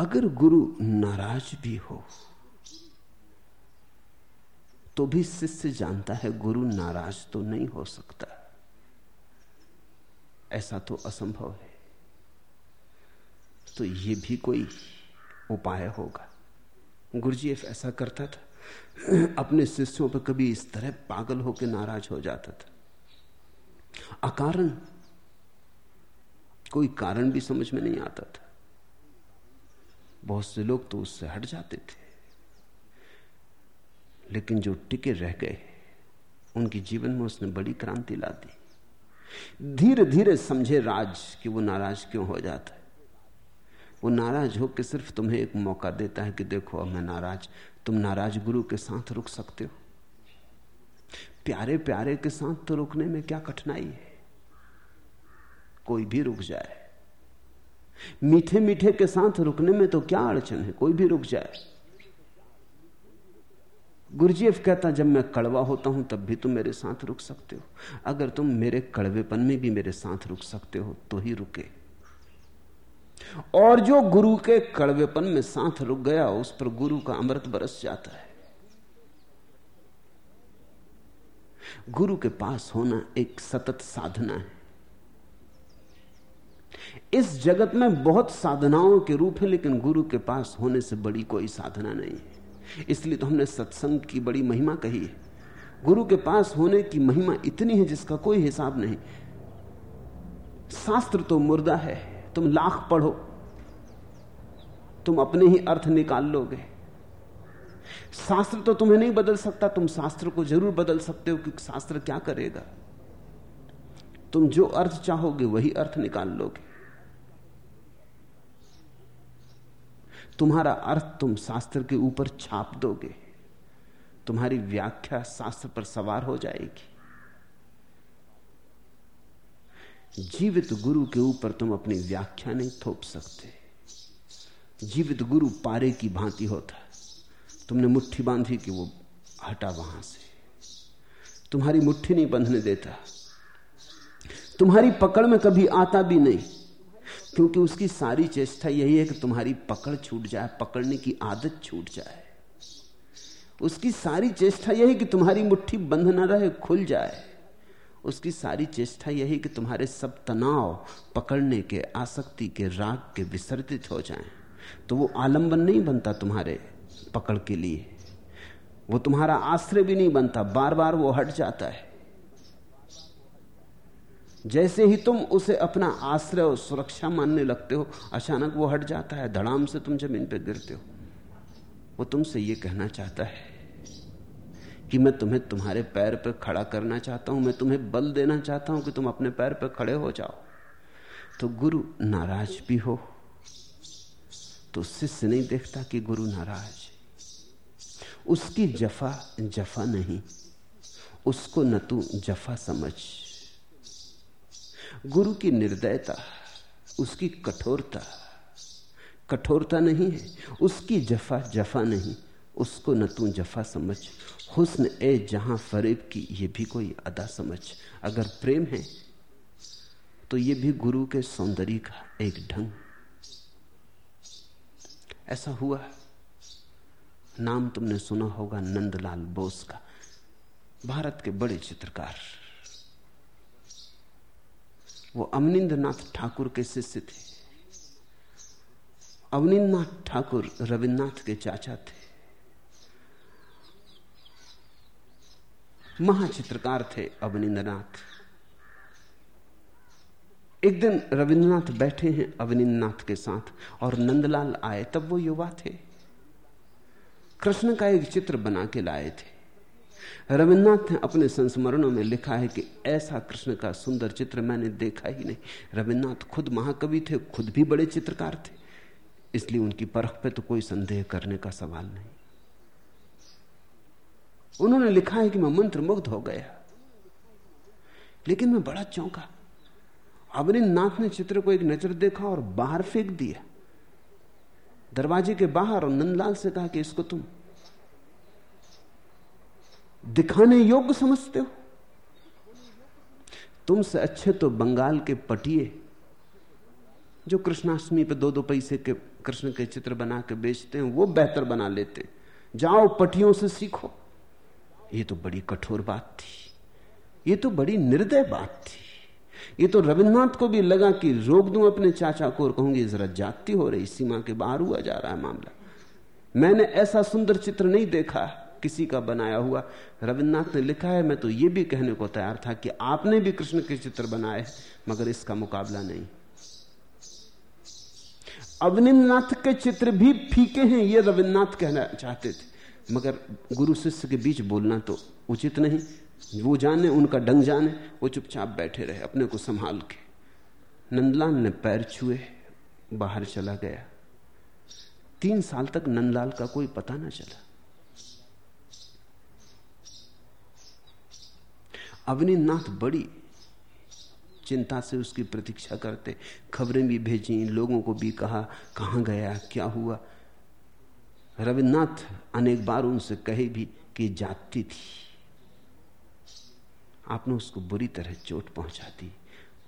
अगर गुरु नाराज़ भी हो तो भी शिष्य जानता है गुरु नाराज़ तो नहीं हो सकता। ऐसा तो असंभव है। तो ये भी कोई उपाय होगा। गुरुजीएफ ऐसा करता था, अपने शिष्यों पर कभी इस तरह पागल होकर नाराज़ हो जाता था। अकारण, कोई कारण भी समझ में नहीं आता था। बहुत से लोग तो उससे हट जाते थे। लेकिन जो टिके रह गए, उनके जीवन में उसने बड़ी क्रांति ला दी। धीरे धीरे समझे राज कि वो नाराज़ क्यों हो जाता है। वो नाराज़ हो के सिर्फ़ तुम्हें एक मौका देता है कि देखो, अब मैं नाराज़, तुम नाराज़ गुरु के साथ रुक सकते हो। प्यारे प्यारे के साथ तो रुकने में क्या कठिनाई है? कोई भी रुक जाए। मीठे मीठे के साथ रुकने में तो क्या अड़चन है? कोई भी रुक जाए। गुरुजीएफ कहता, जब मैं कड़वा होता हूँ, तब भी तुम मेरे साथ रुक सकते हो। अगर तुम मेरे कड़वेपन में भी मेरे साथ रुक सकते हो तो ही रुके। और जो गुरु के कड़वेपन में साथ रुक गया, उस पर गुरु का अमृत बरस जाता है। गुरु के पास होना एक सतत साधना है। इस जगत में बहुत साधनाओं के रूप है, लेकिन गुरु के पास होने से बड़ी कोई साधना नहीं है। इसलिए तो हमने सत्संग की बड़ी महिमा कही है। गुरु के पास होने की महिमा इतनी है जिसका कोई हिसाब नहीं। शास्त्र तो मुर्दा है, तुम लाख पढ़ो, तुम अपने ही अर्थ निकाल लोगे। शास्त्र तो तुम्हें नहीं बदल सकता, तुम शास्त्र को ज़रूर बदल सकते हो, क्योंकि शास्त्र क्या करेगा? तुम जो अर्थ चाहोगे, वही अर्थ निकाल लोगे। तुम्हारा अर्थ तुम शास्त्र के ऊपर छाप दोगे। तुम्हारी व्याख्या शास्त्र पर सवार हो जाएगी। जीवित गुरु के ऊपर तुम अपनी व्याख्या नहीं थोप सकते। जीवित गुरु पारे की भांति होता तुमने मुट्ठी बांधी कि वो हटा वहाँ से। तुम्हारी मुट्ठी नहीं बंधने देता। तुम्हारी पकड़ में कभी आता भी नहीं। क्योंकि उसकी सारी चेष्टा यही है कि तुम्हारी पकड़ छूट जाए, पकड़ने की आदत छूट जाए। उसकी सारी चेष्टा यही कि तुम्हारी मुट्ठी बंध न रहे, खुल जाए। उसकी सारी चेष्टा यही कि तुम्हारे सब तनाव पकड़ने के, आसक्ति के, राग के विसर्जित हो जाएँ। तो वो आलंबन नहीं बनता तुम्हारे पकड़ के लिए। वो तुम्हारा आश्रय भी नहीं बनता। बार बार वो हट जाता है। जैसे ही तुम उसे अपना आश्रय और सुरक्षा मानने लगते हो, अचानक वो हट जाता है, धड़ाम से तुम ज़मीन पर गिरते हो। वो तुमसे ये कहना चाहता है कि मैं तुम्हें तुम्हारे पैर पर खड़ा करना चाहता हूँ, मैं तुम्हें बल देना चाहता हूँ कि तुम अपने पैर पर खड़े हो जाओ। तो गुरु नाराज़ भी हो तो शिष्य नहीं देखता कि गुरु नाराज़ उसकी जफा जफा नहीं, उसको न तू जफा समझ। गुरु की निर्दयता, उसकी कठोरता। कठोरता नहीं है, उसकी जफा जफा नहीं, उसको न तू जफा समझ। हुस्न ए जहाँ फरेब की, ये भी कोई अदा समझ। अगर प्रेम है तो ये भी गुरु के सौंदर्य का एक ढंग। ऐसा हुआ। नाम तुमने सुना होगा नंदलाल बोस का, भारत के बड़े चित्रकार। वो अवनिंद्रनाथ ठाकुर के शिष्य थे। अवनिंद्रनाथ ठाकुर रविन्द्रनाथ के चाचा थे। महाचित्रकार थे अवनिंद्रनाथ। एक दिन रविन्द्रनाथ बैठे हैं अवनिंद्रनाथ के साथ और नंदलाल आए, तब वो युवा थे। कृष्ण का एक चित्र बना के लाए थे। रविन्द्रनाथ ने अपने संस्मरणों में लिखा है कि ऐसा कृष्ण का सुंदर चित्र मैंने देखा ही नहीं। रविन्द्रनाथ खुद महाकवि थे, खुद भी बड़े चित्रकार थे। इसलिए उनकी परख पे तो कोई संदेह करने का सवाल नहीं। उन्होंने लिखा है कि मैं मंत्र मुग्ध हो गया। लेकिन मैं बड़ा चौंका। अवनिंद ने चित्र को एक नज़र देखा और बाहर फेंक दिया। दरवाजे के बाहर और नंदलाल से कहा कि इसको तुम दिखाने योग्य समझते हो? तुमसे अच्छे तो बंगाल के पटिए, जो कृष्णाष्टमी पे दो दो पैसे के कृष्ण के चित्र बना के बेचते हैं, वो बेहतर बना लेते। जाओ, पटियों से सीखो। ये तो बड़ी कठोर बात थी। ये तो बड़ी निर्दय बात थी। ये तो रविन्द्रनाथ को भी लगा कि रोक दूँ अपने चाचा को और कहूँगी, जरा जाती हो रही, सीमा के बाहर हुआ जा रहा है मामला। मैंने ऐसा सुंदर चित्र नहीं देखा किसी का बनाया हुआ। रविन्द्रनाथ ने लिखा है, मैं तो ये भी कहने को तैयार था कि आपने भी कृष्ण के चित्र बनाए मगर इसका मुकाबला नहीं। अवनिंद्रनाथ के चित्र भी फीके हैं, ये रविन्द्रनाथ कहना चाहते थे। मगर गुरु शिष्य के बीच बोलना तो उचित नहीं। वो जाने, उनका डंग जाने, वो चुपचाप बैठे रहे, अपने को संभाल के। नंदलाल ने पैर छुए, बाहर चला गया। तीन साल तक नंदलाल का कोई पता ना चला। अवनीनाथ बड़ी चिंता से उसकी प्रतीक्षा करते। खबरें भी भेजी, लोगों को भी कहा, कहाँ गया? क्या हुआ? रविन्द्रनाथ अनेक बार उनसे कहे भी कि जाती थी। आपने उसको बुरी तरह चोट पहुँचा दी,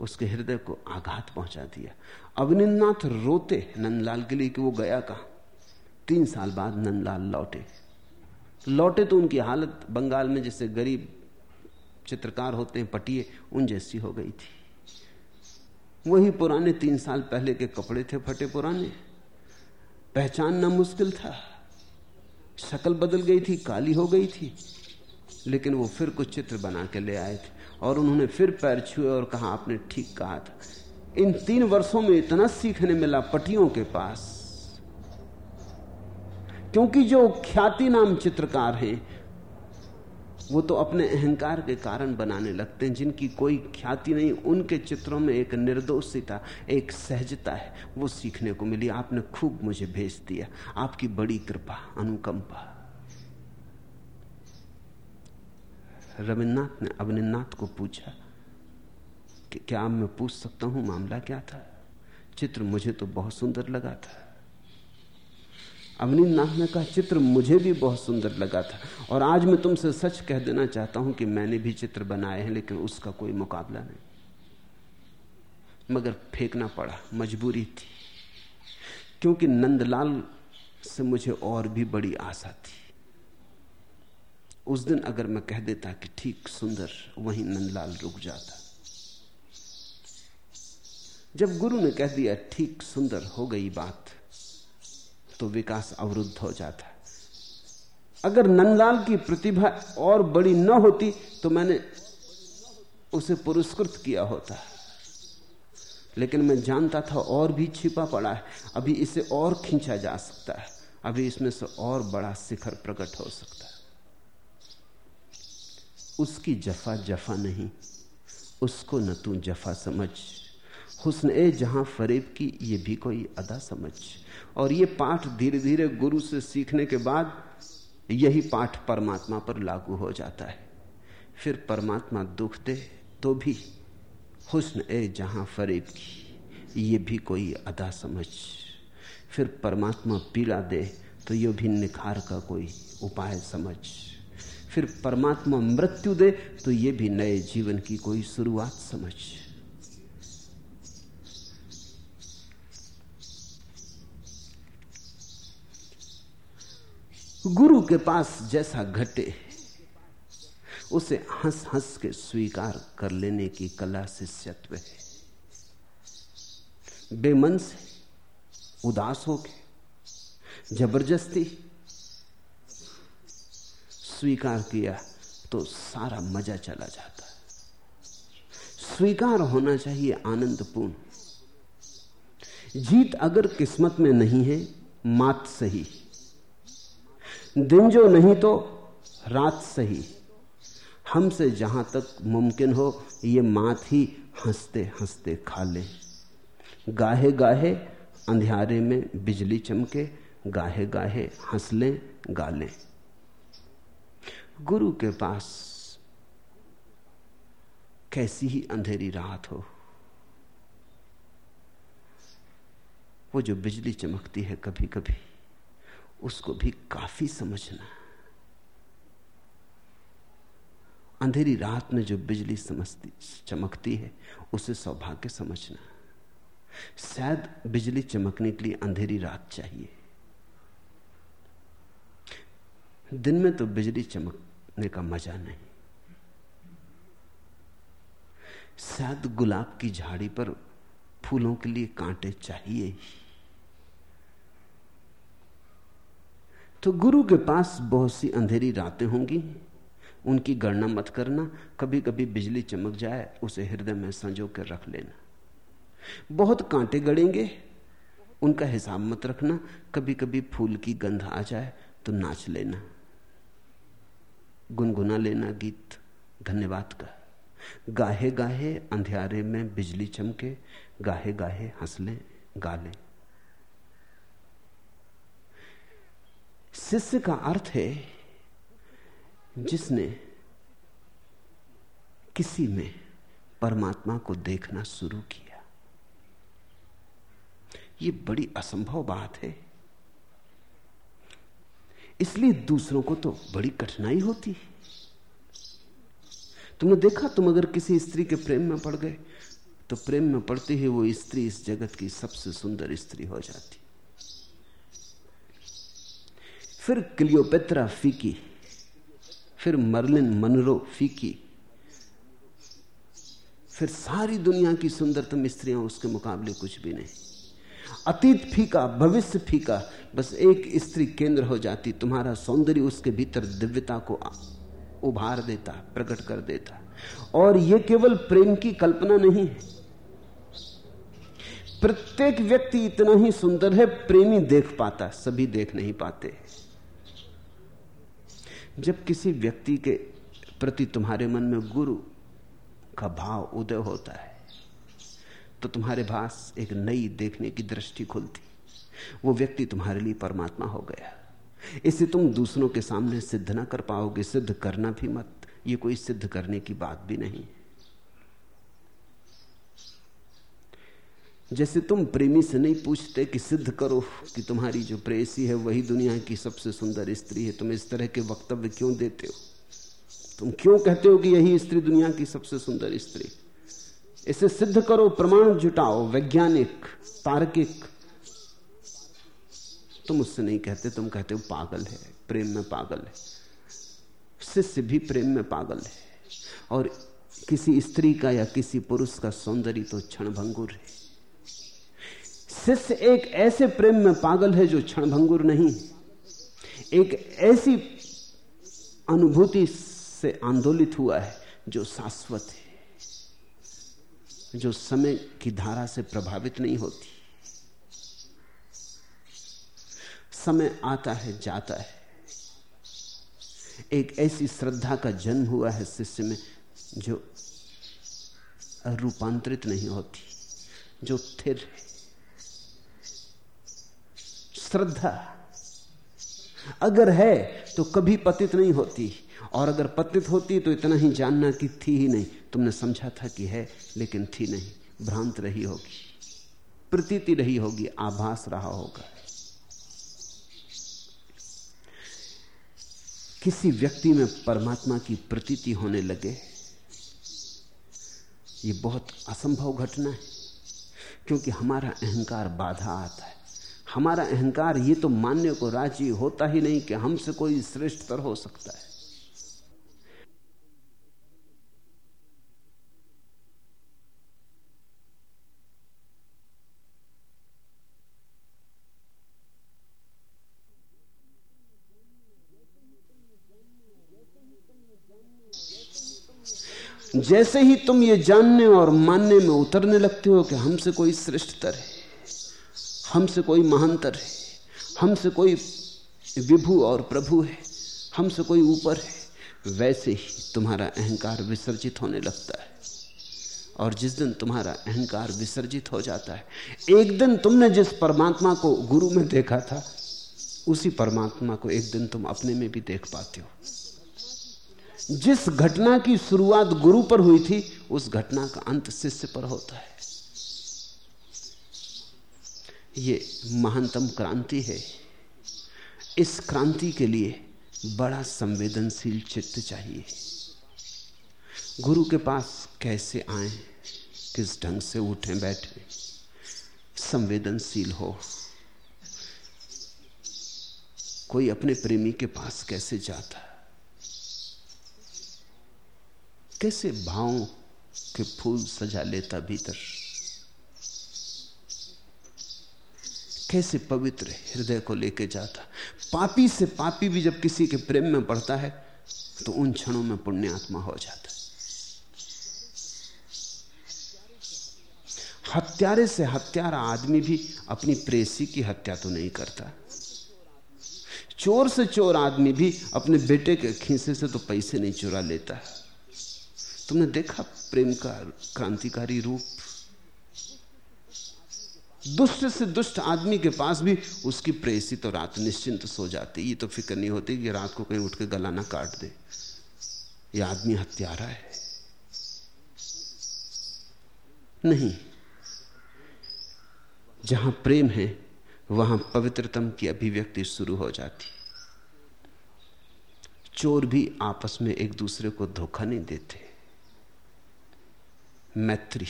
उसके हृदय को आघात पहुँचा दिया। अवनिंदनाथ रोते नंदलाल के लिए कि वो गया कहा? तीन साल बाद नंदलाल लौटे। लौटे तो उनकी हालत बंगाल में जैसे गरीब चित्रकार होते हैं, पटिए, उन जैसी हो गई थी। वही पुराने तीन साल पहले के कपड़े थे फटे पुराने। पहचानना मुश्किल था। शक्ल बदल गई थी, काली हो गई थी। लेकिन वो फिर कुछ चित्र बना के ले आए थे और उन्होंने फिर पैर छुए और कहा, आपने ठीक कहा था। इन तीन वर्षों में इतना सीखने मिला पटियों के पास। क्योंकि जो ख्याति नाम चित्रकार हैं वो तो अपने अहंकार के कारण बनाने लगते हैं, जिनकी कोई ख्याति नहीं। उनके चित्रों में एक निर्दोषिता, एक सहजता है। वो सीखने को मिली। आपने खूब मुझे भेज दिया। आपकी बड़ी कृपा, अनुकंपा। रविन्द्रनाथ ने अवनिनाथ को पूछा, कि, क्या मैं पूछ सकता हूँ? मामला क्या था? चित्र मुझे तो बहुत सुंदर लगा था। अवनीनाथ ने कहा चित्र मुझे भी बहुत सुंदर लगा था। और आज मैं तुमसे सच कह देना चाहता हूँ कि मैंने भी चित्र बनाए हैं, लेकिन उसका कोई मुकाबला नहीं। मगर फेंकना पड़ा, मजबूरी थी। क्योंकि नंदलाल से मुझे और भी बड़ी आशा थी। उस दिन अगर मैं कह देता कि ठीक सुंदर, वहीं नंदलाल रुक जाता। जब गुरु ने कह दिया, ठीक सुंदर हो गई बात तो विकास अवरुद्ध हो जाता है। अगर नंदलाल की प्रतिभा और बड़ी न होती तो मैंने उसे पुरस्कृत किया होता। लेकिन मैं जानता था और भी छिपा पड़ा है। अभी इसे और खींचा जा सकता है। अभी इसमें से और बड़ा शिखर प्रकट हो सकता है। उसकी जफा जफा नहीं, उसको न तू जफा समझ। हुस्न ए, जहाँ फरेब की ये भी कोई अदा समझ। और ये पाठ धीरे धीरे गुरु से सीखने के बाद यही पाठ परमात्मा पर लागू हो जाता है। फिर परमात्मा दुख दे तो भी हुस्न ए, जहाँ फरेब की ये भी कोई अदा समझ। फिर परमात्मा पीड़ा दे तो ये भी निखार का कोई उपाय समझ। फिर परमात्मा मृत्यु दे तो ये भी नए जीवन की कोई शुरुआत समझ। गुरु के पास जैसा घटे उसे हंस हंस के स्वीकार कर लेने की कला शिष्यत्व है। बेमन से उदास होके, ज़बरदस्ती स्वीकार किया तो सारा मज़ा चला जाता है। स्वीकार होना चाहिए आनंदपूर्ण। जीत अगर किस्मत में नहीं है, मात सही दिन जो नहीं तो रात सही। हमसे जहाँ तक मुमकिन हो, ये मात ही हँसते हँसते खा ले। गाहे गाहे अंधियारे में बिजली चमके, गाहे गाहे हंस लें, गा लें। गुरु के पास कैसी ही अंधेरी रात हो। वो जो बिजली चमकती है कभी कभी। उसको भी काफ़ी समझना। अंधेरी रात में जो बिजली समझती, चमकती है, उसे सौभाग्य समझना। शायद बिजली चमकने के लिए अंधेरी रात चाहिए। दिन में तो बिजली चमकने का मज़ा नहीं। शायद गुलाब की झाड़ी पर फूलों के लिए कांटे चाहिए ही। तो गुरु के पास बहुत सी अंधेरी रातें होंगी। उनकी गणना मत करना। कभी कभी बिजली चमक जाए, उसे हृदय में संजो कर रख लेना। बहुत कांटे गड़ेंगे, उनका हिसाब मत रखना। कभी कभी फूल की गंध आ जाए तो नाच लेना। गुनगुना लेना गीत। धन्यवाद का। गाहे गाहे अंधियारे में बिजली चमके गाहे गाहे हंस लें गा लें शिष्य का अर्थ है जिसने किसी में परमात्मा को देखना शुरू किया। ये बड़ी असंभव बात है। इसलिए दूसरों को तो बड़ी कठिनाई होती है। तुमने देखा, तुम अगर किसी स्त्री के प्रेम में पड़ गए तो प्रेम में पड़ती ही वो स्त्री इस जगत की सबसे सुंदर स्त्री हो जाती फिर क्लियोपेत्रा फीकी, फिर मर्लिन मनरो फीकी, फिर सारी दुनिया की सुंदरतम स्त्रियाँ उसके मुकाबले कुछ भी नहीं। अतीत फीका, भविष्य फीका, बस एक स्त्री केंद्र हो जाती, तुम्हारा सौंदर्य उसके भीतर दिव्यता को उभार देता, प्रकट कर देता। और यह केवल प्रेम की कल्पना नहीं है। प्रत्येक व्यक्ति इतना ही सुंदर है, प्रेमी देख पाता, सभी देख नहीं पाते। जब किसी व्यक्ति के प्रति तुम्हारे मन में गुरु का भाव उदय होता है तो तुम्हारे पास एक नई देखने की दृष्टि खुलती। वो व्यक्ति तुम्हारे लिए परमात्मा हो गया। इसे तुम दूसरों के सामने सिद्ध ना कर पाओगे, सिद्ध करना भी मत। ये कोई सिद्ध करने की बात भी नहीं जैसे तुम प्रेमी से नहीं पूछते कि सिद्ध करो कि तुम्हारी जो प्रेसी है, वही दुनिया की सबसे सुंदर स्त्री है। तुम इस तरह के वक्तव्य क्यों देते हो? तुम क्यों कहते हो कि यही स्त्री दुनिया की सबसे सुंदर स्त्री? इसे सिद्ध करो, प्रमाण जुटाओ, वैज्ञानिक, तार्किक। तुम उससे नहीं कहते, तुम कहते हो पागल है, प्रेम में पागल है। शिष्य भी प्रेम में पागल है। और किसी स्त्री का या किसी पुरुष का सौंदर्य तो क्षणभंगुर है। शिष्य एक ऐसे प्रेम में पागल है जो क्षणभंगुर नहीं एक ऐसी अनुभूति से आंदोलित हुआ है जो शाश्वत है, जो समय की धारा से प्रभावित नहीं होती। समय आता है, जाता है। एक ऐसी श्रद्धा का जन्म हुआ है शिष्य में जो रूपांतरित नहीं होती, जो थिर है। श्रद्धा। अगर है तो कभी पतित नहीं होती। और अगर पतित होती तो इतना ही जानना कि थी ही नहीं। तुमने समझा था कि है, लेकिन थी नहीं। भ्रांत रही होगी। प्रतीति रही होगी, आभास रहा होगा। किसी व्यक्ति में परमात्मा की प्रतीति होने लगे, ये बहुत असंभव घटना है, क्योंकि हमारा अहंकार बाधा आता है। हमारा अहंकार ये तो मानने को राज़ी होता ही नहीं कि हमसे कोई श्रेष्ठ श्रेष्ठतर हो सकता है। जैसे ही तुम ये जानने और मानने में उतरने लगते हो कि हमसे कोई श्रेष्ठतर है। हमसे कोई महानतर है, हमसे कोई विभु और प्रभु है, हमसे कोई ऊपर है, वैसे ही तुम्हारा अहंकार विसर्जित होने लगता है। और जिस दिन तुम्हारा अहंकार विसर्जित हो जाता है, एक दिन तुमने जिस परमात्मा को गुरु में देखा था, उसी परमात्मा को एक दिन तुम अपने में भी देख पाते हो। जिस घटना की शुरुआत गुरु पर हुई थी, उस घटना का अंत शिष्य पर होता है। ये महानतम क्रांति है। इस क्रांति के लिए बड़ा संवेदनशील चित्त चाहिए। गुरु के पास कैसे आए? किस ढंग से उठे, बैठे? संवेदनशील हो। कोई अपने प्रेमी के पास कैसे जाता? कैसे भावों के फूल सजा लेता भीतर? कैसे पवित्र हृदय को लेके जाता? पापी से पापी भी जब किसी के प्रेम में पड़ता है तो उन क्षणों में पुण्यात्मा हो जाता हत्यारे से हत्यारा आदमी भी अपनी प्रेसी की हत्या तो नहीं करता। चोर से चोर आदमी भी अपने बेटे के खीसे से तो पैसे नहीं चुरा लेता। तुमने देखा प्रेम का क्रांतिकारी रूप? दुष्ट से दुष्ट आदमी के पास भी उसकी प्रेसी तो रात निश्चिंत सो जाती ये तो फ़िक्र नहीं होती कि रात को कहीं उठ के गला ना काट दे। ये आदमी हत्यारा है। नहीं। जहाँ प्रेम है, वहाँ पवित्रतम की अभिव्यक्ति शुरू हो जाती। चोर भी आपस में एक दूसरे को धोखा नहीं देते। मैत्री।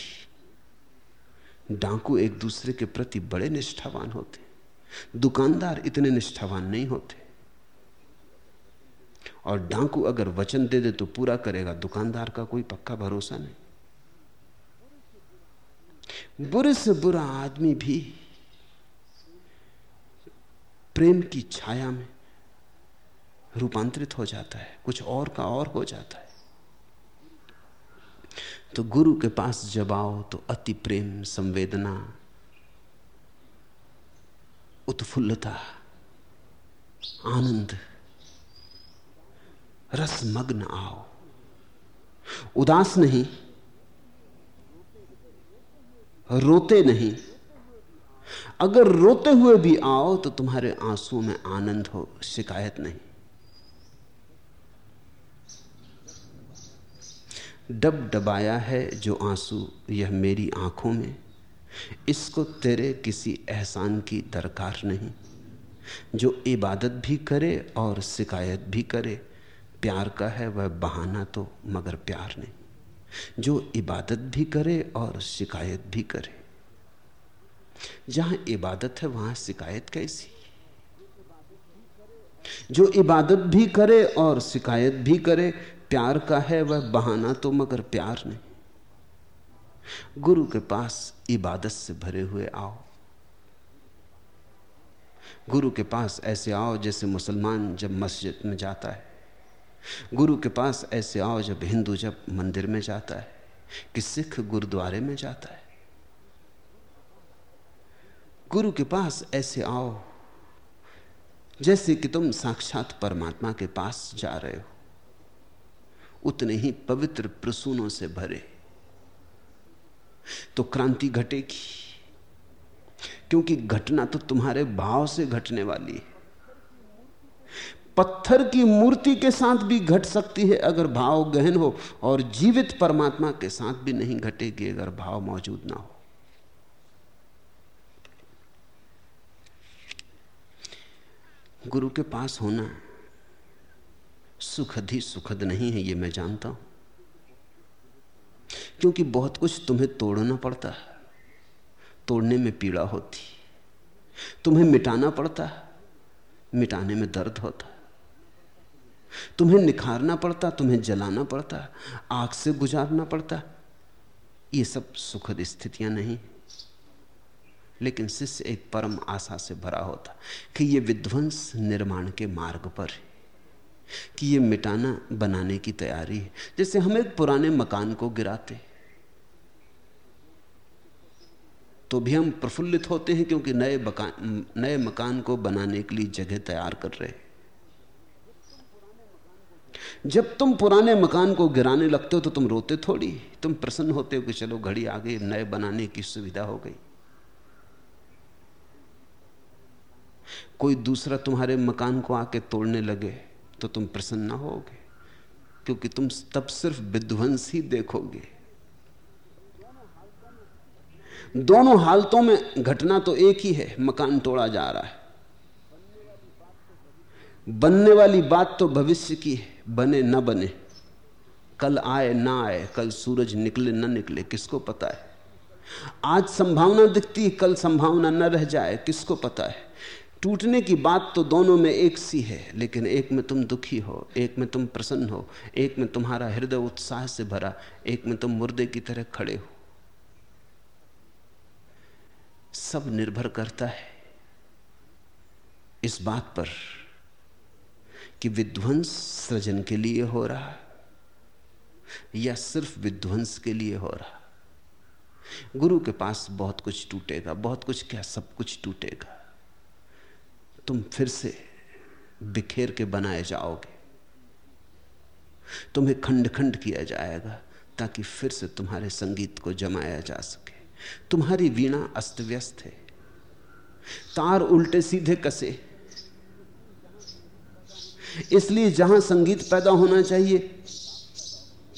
डाकू एक दूसरे के प्रति बड़े निष्ठावान होते दुकानदार इतने निष्ठावान नहीं होते। और डाकू अगर वचन दे दे तो पूरा करेगा, दुकानदार का कोई पक्का भरोसा नहीं। बुरे से बुरा आदमी भी प्रेम की छाया में रूपांतरित हो जाता है, कुछ और का और हो जाता है। तो गुरु के पास जब आओ तो अति प्रेम, संवेदना, उत्फुल्लता, आनंद, रसमग्न आओ। उदास नहीं, रोते नहीं। अगर रोते हुए भी आओ तो तुम्हारे आंसुओं में आनंद हो, शिकायत नहीं। डब डबाया है जो आँसू, यह मेरी आँखों में। इसको तेरे किसी एहसान की दरकार नहीं। जो इबादत भी करे और शिकायत भी करे, प्यार का है वह बहाना तो मगर प्यार नहीं। जो इबादत भी करे और शिकायत भी करे। जहाँ इबादत है, वहाँ शिकायत कैसी? जो इबादत भी करे और शिकायत भी करे प्यार का है, वह बहाना तो मगर प्यार नहीं। गुरु के पास इबादत से भरे हुए आओ। गुरु के पास ऐसे आओ जैसे मुसलमान जब मस्जिद में जाता है। गुरु के पास ऐसे आओ जब हिंदू जब मंदिर में जाता है, कि सिख गुरुद्वारे में जाता है। गुरु के पास ऐसे आओ जैसे कि तुम साक्षात परमात्मा के पास जा रहे हो। उतने ही पवित्र प्रसूनों से भरे। तो क्रांति घटेगी। क्योंकि घटना तो तुम्हारे भाव से घटने वाली है। पत्थर की मूर्ति के साथ भी घट सकती है अगर भाव गहन हो, और जीवित परमात्मा के साथ भी नहीं घटेगी अगर भाव मौजूद ना हो। गुरु के पास होना सुखद ही सुखद नहीं है ये मैं जानता हूँ। क्योंकि बहुत कुछ तुम्हें तोड़ना पड़ता है। तोड़ने में पीड़ा होती तुम्हें मिटाना पड़ता है। मिटाने में दर्द होता तुम्हें निखारना पड़ता तुम्हें जलाना पड़ता आग से गुजारना पड़ता ये सब सुखद स्थितियाँ नहीं लेकिन शिष्य एक परम आशा से भरा होता कि ये विध्वंस निर्माण के मार्ग पर है। कि ये मिटाना बनाने की तैयारी है। जैसे हम एक पुराने मकान को गिराते तो भी हम प्रफुल्लित होते हैं क्योंकि नए मकान नए मकान को बनाने के लिए जगह तैयार कर रहे जब तुम पुराने मकान को गिराने लगते हो तो तुम रोते थोड़ी तुम प्रसन्न होते हो कि चलो, घड़ी आ गई, नए बनाने की सुविधा हो गई। कोई दूसरा तुम्हारे मकान को आके तोड़ने लगे तो तुम प्रसन्न ना होगे, क्योंकि तुम तब सिर्फ़ विध्वंस ही देखोगे। दोनों हालतों में घटना तो एक ही है, मकान तोड़ा जा रहा है। बनने वाली बात तो भविष्य की है, बने न बने। कल आए ना आए, कल सूरज निकले न निकले, किसको पता है? आज संभावना दिखती है कल संभावना न रह जाए, किसको पता है? टूटने की बात तो दोनों में एक सी है, लेकिन एक में तुम दुखी हो, एक में तुम प्रसन्न हो, एक में तुम्हारा हृदय उत्साह से भरा, एक में तुम मुर्दे की तरह खड़े हो। सब निर्भर करता है इस बात पर कि विध्वंस सृजन के लिए हो रहा या सिर्फ़ विध्वंस के लिए हो रहा। गुरु के पास बहुत कुछ टूटेगा, बहुत कुछ क्या सब कुछ टूटेगा। तुम फिर से बिखेर के बनाए जाओगे। तुम्हें खंड खंड किया जाएगा ताकि फिर से तुम्हारे संगीत को जमाया जा सके। तुम्हारी वीणा अस्त व्यस्त है। तार उल्टे सीधे कसे। इसलिए जहाँ संगीत पैदा होना चाहिए,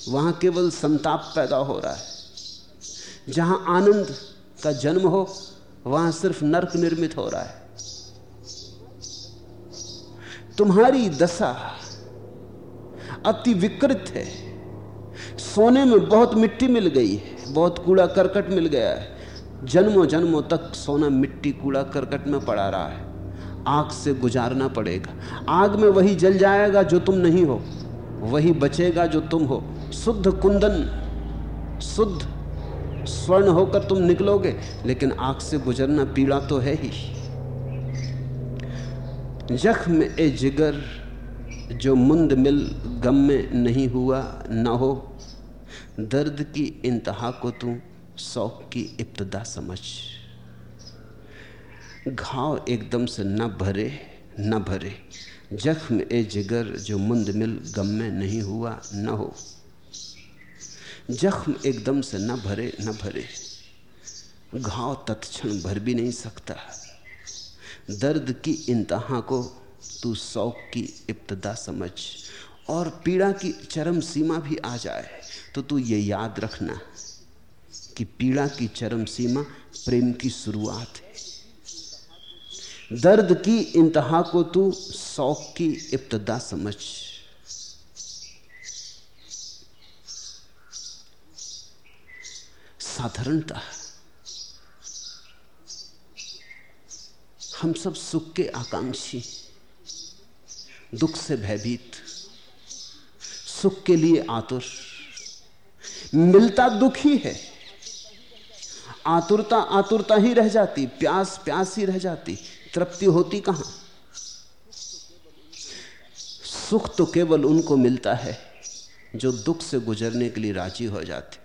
वहाँ केवल संताप पैदा हो रहा है। जहाँ आनंद का जन्म हो, वहाँ सिर्फ़ नर्क निर्मित हो रहा है। तुम्हारी दशा अति विकृत है। सोने में बहुत मिट्टी मिल गई है, बहुत कूड़ा करकट मिल गया है। जन्मों जन्मों तक सोना मिट्टी, कूड़ा करकट में पड़ा रहा है। आग से गुजारना पड़ेगा। आग में वही जल जाएगा जो तुम नहीं हो। वही बचेगा जो तुम हो। शुद्ध कुंदन, शुद्ध स्वर्ण होकर तुम निकलोगे, लेकिन आग से गुजरना पीड़ा तो है ही। जख्म ए जिगर जो मुंद मिल गम में नहीं हुआ न हो। दर्द की इंतहा को तू शौक की इब्तदा समझ। घाव एकदम से न भरे न भरे। जख्म ए जिगर जो मुंद मिल गम में नहीं हुआ न हो। जख्म एकदम से न भरे न भरे। घाव तत्क्षण भर भी नहीं सकता। दर्द की इंतहा को तू शौक की इब्तदा समझ और पीड़ा की चरम सीमा भी आ जाए तो तू ये याद रखना कि पीड़ा की चरम सीमा प्रेम की शुरुआत है। दर्द की इंतहा को तू शौक की इब्तदा समझ। साधारणता हम सब सुख के आकांक्षी, दुख से भयभीत, सुख के लिए आतुर। मिलता दुख ही है। आतुरता आतुरता ही रह जाती, प्यास प्यास ही रह जाती। तृप्ति होती कहाँ? सुख तो केवल उनको मिलता है, जो दुख से गुजरने के लिए राज़ी हो जाते।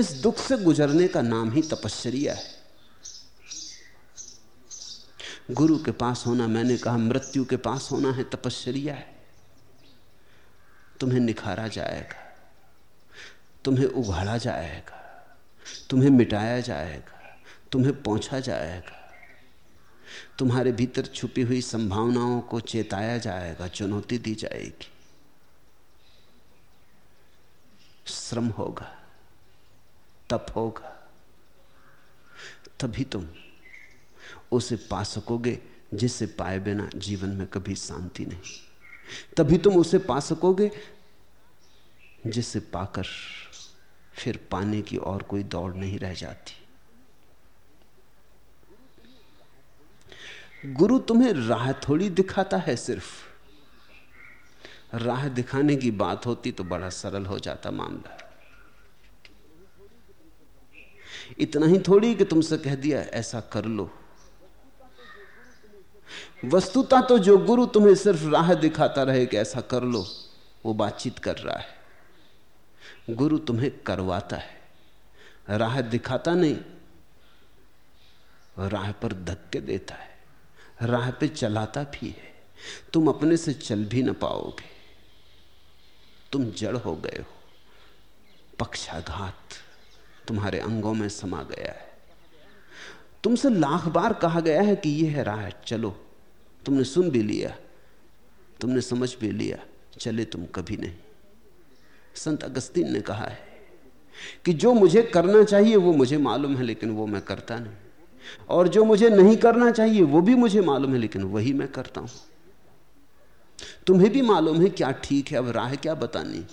इस दुख से गुजरने का नाम ही तपश्चर्या है। गुरु के पास होना, मैंने कहा, मृत्यु के पास होना है तपश्चर्या है। तुम्हें निखारा जाएगा, तुम्हें उघाड़ा जाएगा, तुम्हें मिटाया जाएगा, तुम्हें पहुँचा जाएगा। तुम्हारे भीतर छुपी हुई संभावनाओं को चेताया जाएगा, चुनौती दी जाएगी। श्रम होगा, तप होगा, तभी तुम उसे पा सकोगे जिसे पाए बिना जीवन में कभी शांति नहीं। तभी तुम उसे पा सकोगे जिसे पाकर फिर पाने की और कोई दौड़ नहीं रह जाती। गुरु तुम्हें राह थोड़ी दिखाता है सिर्फ़। राह दिखाने की बात होती तो बड़ा सरल हो जाता मामला। इतना ही थोड़ी कि तुमसे कह दिया, ऐसा कर लो। वस्तुता तो जो गुरु तुम्हें सिर्फ़ राह दिखाता रहे कि ऐसा कर लो, वो बातचीत कर रहा है। गुरु तुम्हें करवाता है। राह दिखाता नहीं, राह पर धक्के देता है, राह पे चलाता भी है। तुम अपने से चल भी ना पाओगे। तुम जड़ हो गए हो, पक्षाघात तुम्हारे अंगों में समा गया है। तुमसे लाख बार कहा गया है कि यह है राह चलो तुमने सुन भी लिया, तुमने समझ भी लिया, चले तुम कभी नहीं। संत अगस्तीन ने कहा है कि जो मुझे करना चाहिए वो मुझे मालूम है, लेकिन वो मैं करता नहीं। और जो मुझे नहीं करना चाहिए वो भी मुझे मालूम है, लेकिन वही मैं करता हूँ। तुम्हें भी मालूम है क्या ठीक है, अब राह क्या बतानी।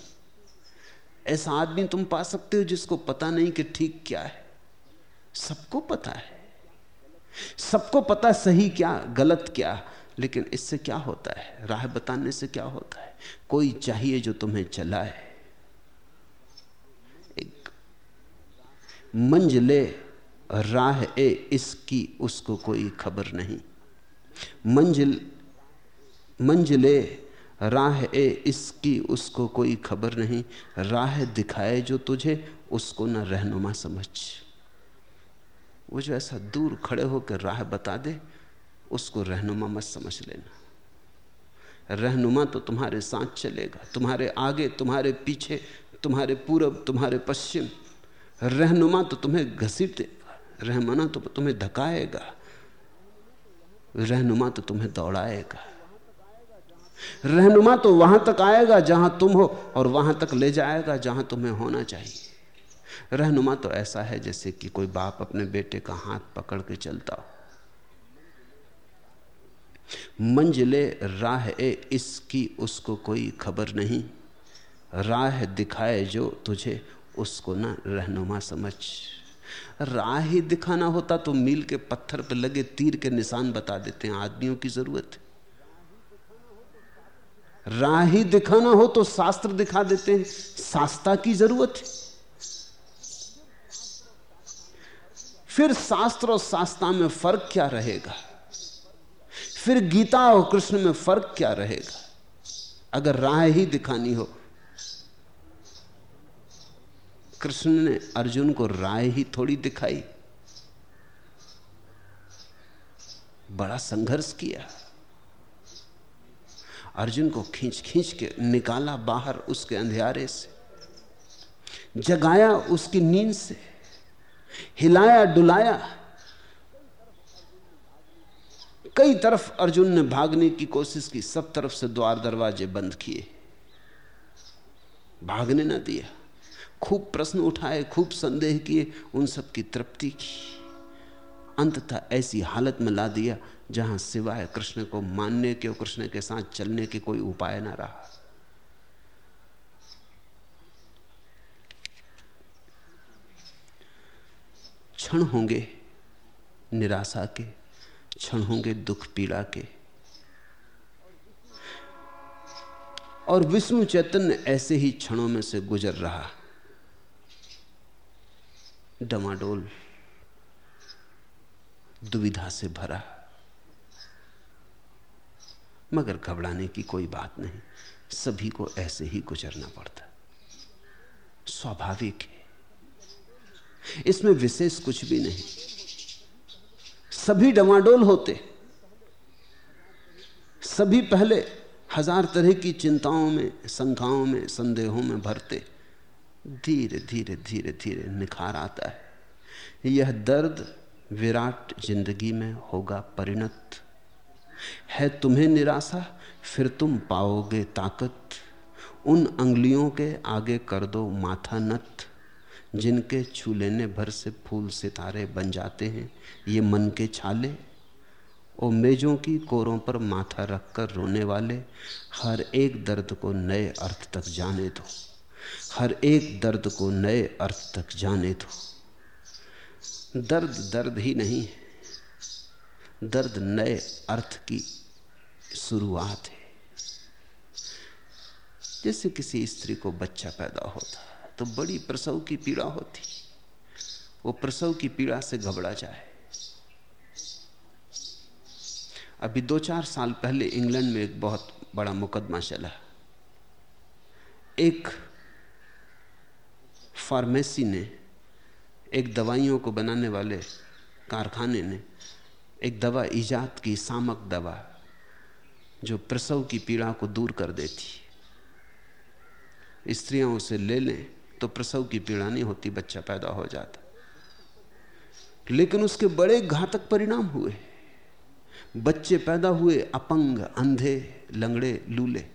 ऐसा आदमी तुम पा सकते हो जिसको पता नहीं कि ठीक क्या है। सबको पता है। सबको पता सही क्या, गलत क्या लेकिन इससे क्या होता है? राह बताने से क्या होता है? कोई चाहिए जो तुम्हें चलाए। एक मंजले राह ए, इसकी उसको कोई खबर नहीं। मंजिल मंजिले राह ए, इसकी उसको कोई खबर नहीं। राह दिखाए जो तुझे, उसको ना रहनुमा समझ। वो जो ऐसा दूर खड़े होकर राह बता दे उसको रहनुमा मत समझ लेना। रहनुमा तो तुम्हारे साथ चलेगा, तुम्हारे आगे, तुम्हारे पीछे, तुम्हारे पूरब, तुम्हारे पश्चिम। रहनुमा तो तुम्हें घसीट देगा रहमना तो तुम्हें धकाएगा। रहनुमा तो तुम्हें दौड़ाएगा। रहनुमा तो वहाँ तक आएगा जहाँ तुम हो और वहाँ तक ले जाएगा जहाँ तुम्हें होना चाहिए। रहनुमा तो ऐसा है जैसे कि कोई बाप अपने बेटे का हाथ पकड़ के चलता हो। मंजिले राह ए, इसकी उसको कोई खबर नहीं। राह दिखाए जो तुझे, उसको ना रहनुमा समझ। राह ही दिखाना होता तो मील के पत्थर पर लगे तीर के निशान बता देते हैं, आदमियों की ज़रूरत। राह ही दिखाना हो तो शास्त्र दिखा देते हैं, शास्त्रा की ज़रूरत है। फिर शास्त्र और शास्त्रा में फ़र्क क्या रहेगा? फिर गीता और कृष्ण में फ़र्क क्या रहेगा? अगर राह ही दिखानी हो। कृष्ण ने अर्जुन को राय ही थोड़ी दिखाई। बड़ा संघर्ष किया। अर्जुन को खींच खींच के निकाला बाहर उसके अंधेरे से। जगाया उसकी नींद से। हिलाया डुलाया कई तरफ़ अर्जुन ने भागने की कोशिश की, सब तरफ़ से द्वार दरवाजे बंद किए। भागने ना दिया। खूब प्रश्न उठाए, खूब संदेह किए, उन सब की तृप्ति की। अंततः ऐसी हालत में ला दिया, जहाँ सिवाय कृष्ण को मानने के और कृष्ण के साथ चलने के कोई उपाय ना रहा। क्षण होंगे निराशा के क्षण होंगे दुख पीड़ा के। और विष्णु चैतन्य ऐसे ही क्षणों में से गुजर रहा। डमाडोल दुविधा से भरा। मगर घबराने की कोई बात नहीं, सभी को ऐसे ही गुजरना पड़ता। स्वाभाविक है। इसमें विशेष कुछ भी नहीं। सभी डमाडोल होते। सभी पहले हज़ार तरह की चिंताओं में, शंकाओं में, संदेहों में भरते। धीरे धीरे धीरे धीरे निखार आता है। यह दर्द विराट ज़िंदगी में होगा परिणत। है तुम्हें निराशा, फिर तुम पाओगे ताकत। उन अंगलियों के आगे कर दो माथा नत जिनके छू लेने भर से फूल, सितारे बन जाते हैं, ये मन के छाले ओ मेजों की कोरों पर माथा रखकर रोने वाले, हर एक दर्द को नए अर्थ तक जाने दो। हर एक दर्द को नए अर्थ तक जाने दो। दर्द दर्द ही नहीं है। दर्द नए अर्थ की शुरुआत है। जैसे किसी स्त्री को बच्चा पैदा होता तो बड़ी प्रसव की पीड़ा होती। वो प्रसव की पीड़ा से घबरा जाए। अभी दो चार साल पहले इंग्लैंड में एक बहुत बड़ा मुकदमा चला। एक फार्मेसी ने, एक दवाइयों को बनाने वाले कारखाने ने, एक दवा ईजाद की सामक दवा, जो प्रसव की पीड़ा को दूर कर देती। स्त्रियाँ उसे ले लें तो प्रसव की पीड़ा नहीं होती, बच्चा पैदा हो जाता। लेकिन उसके बड़े घातक परिणाम हुए। बच्चे पैदा हुए अपंग, अंधे, लंगड़े, लूले।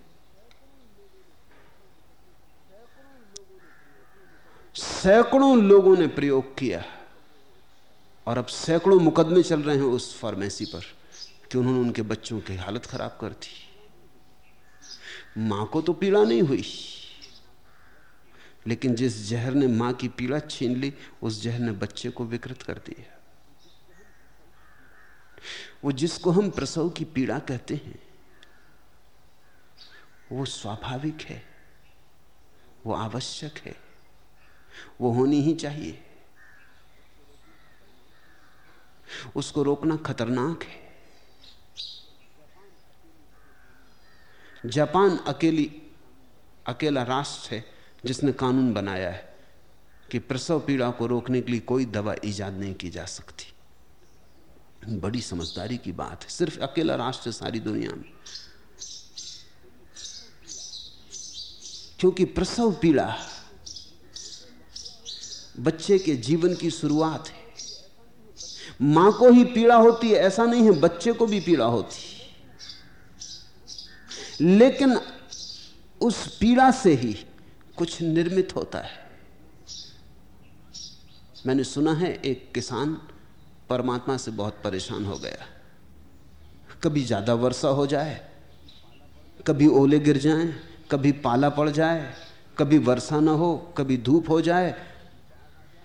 सैकड़ों लोगों ने प्रयोग किया। और अब सैकड़ों मुकदमे चल रहे हैं उस फार्मेसी पर कि उन्होंने उनके बच्चों की हालत खराब कर दी। माँ को तो पीड़ा नहीं हुई। लेकिन जिस जहर ने माँ की पीड़ा छीन ली, उस जहर ने बच्चे को विकृत कर दिया। वो जिसको हम प्रसव की पीड़ा कहते हैं, वो स्वाभाविक है, वो आवश्यक है, वो होनी ही चाहिए। उसको रोकना खतरनाक है। जापान अकेली, अकेला राष्ट्र है। जिसने कानून बनाया है कि प्रसव पीड़ा को रोकने के लिए कोई दवा ईजाद नहीं की जा सकती। बड़ी समझदारी की बात है। सिर्फ़ अकेला राष्ट्र सारी दुनिया में। क्योंकि प्रसव पीड़ा बच्चे के जीवन की शुरुआत है। माँ को ही पीड़ा होती है, ऐसा नहीं है बच्चे को भी पीड़ा होती लेकिन उस पीड़ा से ही कुछ निर्मित होता है। मैंने सुना है एक किसान परमात्मा से बहुत परेशान हो गया। कभी ज़्यादा वर्षा हो जाए कभी ओले गिर जाएँ, कभी पाला पड़ जाए कभी वर्षा ना हो कभी धूप हो जाए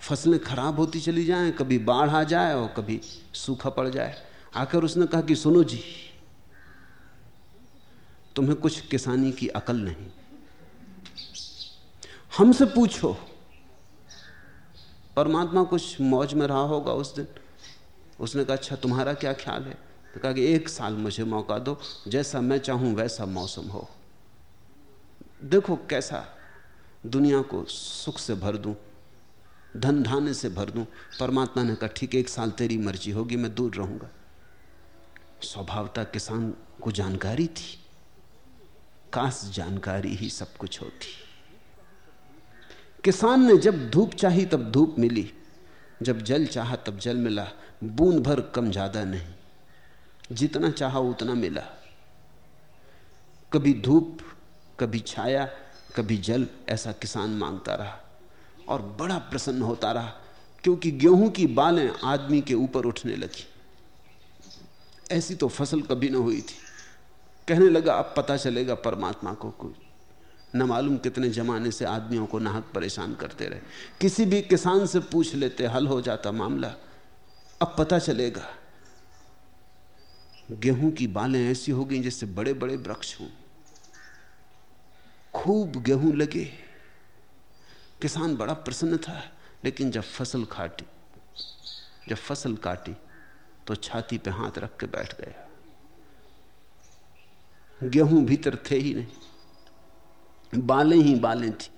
फ़सलें खराब होती चली जाएँ कभी बाढ़ आ जाए और कभी सूखा पड़ जाए। आकर उसने कहा कि सुनो जी तुम्हें कुछ किसानी की अकल नहीं। हमसे पूछो। परमात्मा कुछ मौज में रहा होगा उस दिन। उसने कहा अच्छा तुम्हारा क्या ख्याल है? तो कहा कि, एक साल मुझे मौका दो, जैसा मैं चाहूँ वैसा मौसम हो। देखो कैसा दुनिया को सुख से भर दूँ, धन धाने से भर दूँ। परमात्मा ने कहा, ठीक एक साल तेरी मर्ज़ी होगी, मैं दूर रहूँगा। स्वभावता किसान को जानकारी थी। काश जानकारी ही सब कुछ होती। किसान ने जब धूप चाही तब धूप मिली। जब जल चाहा तब जल मिला। बूंद भर कम ज़्यादा नहीं। जितना चाहा उतना मिला। कभी धूप, कभी छाया, कभी जल ऐसा किसान माँगता रहा। और बड़ा प्रसन्न होता रहा, क्योंकि गेहूँ की बालें आदमी के ऊपर उठने लगी। ऐसी तो फ़सल कभी ना हुई थी। कहने लगा, अब पता चलेगा परमात्मा को कोई न मालूम कितने जमाने से आदमियों को नाहक परेशान करते रहे। किसी भी किसान से पूछ लेते, हल हो जाता मामला, अब पता चलेगा, गेहूँ की बालें ऐसी हो गई जैसे बड़े बड़े वृक्ष हों। खूब गेहूँ लगे। किसान बड़ा प्रसन्न था, लेकिन जब फ़सल काटी जब फ़सल काटी तो छाती पे हाथ रख के बैठ गया। गेहूँ भीतर थे ही नहीं। बालें ही बालें थी।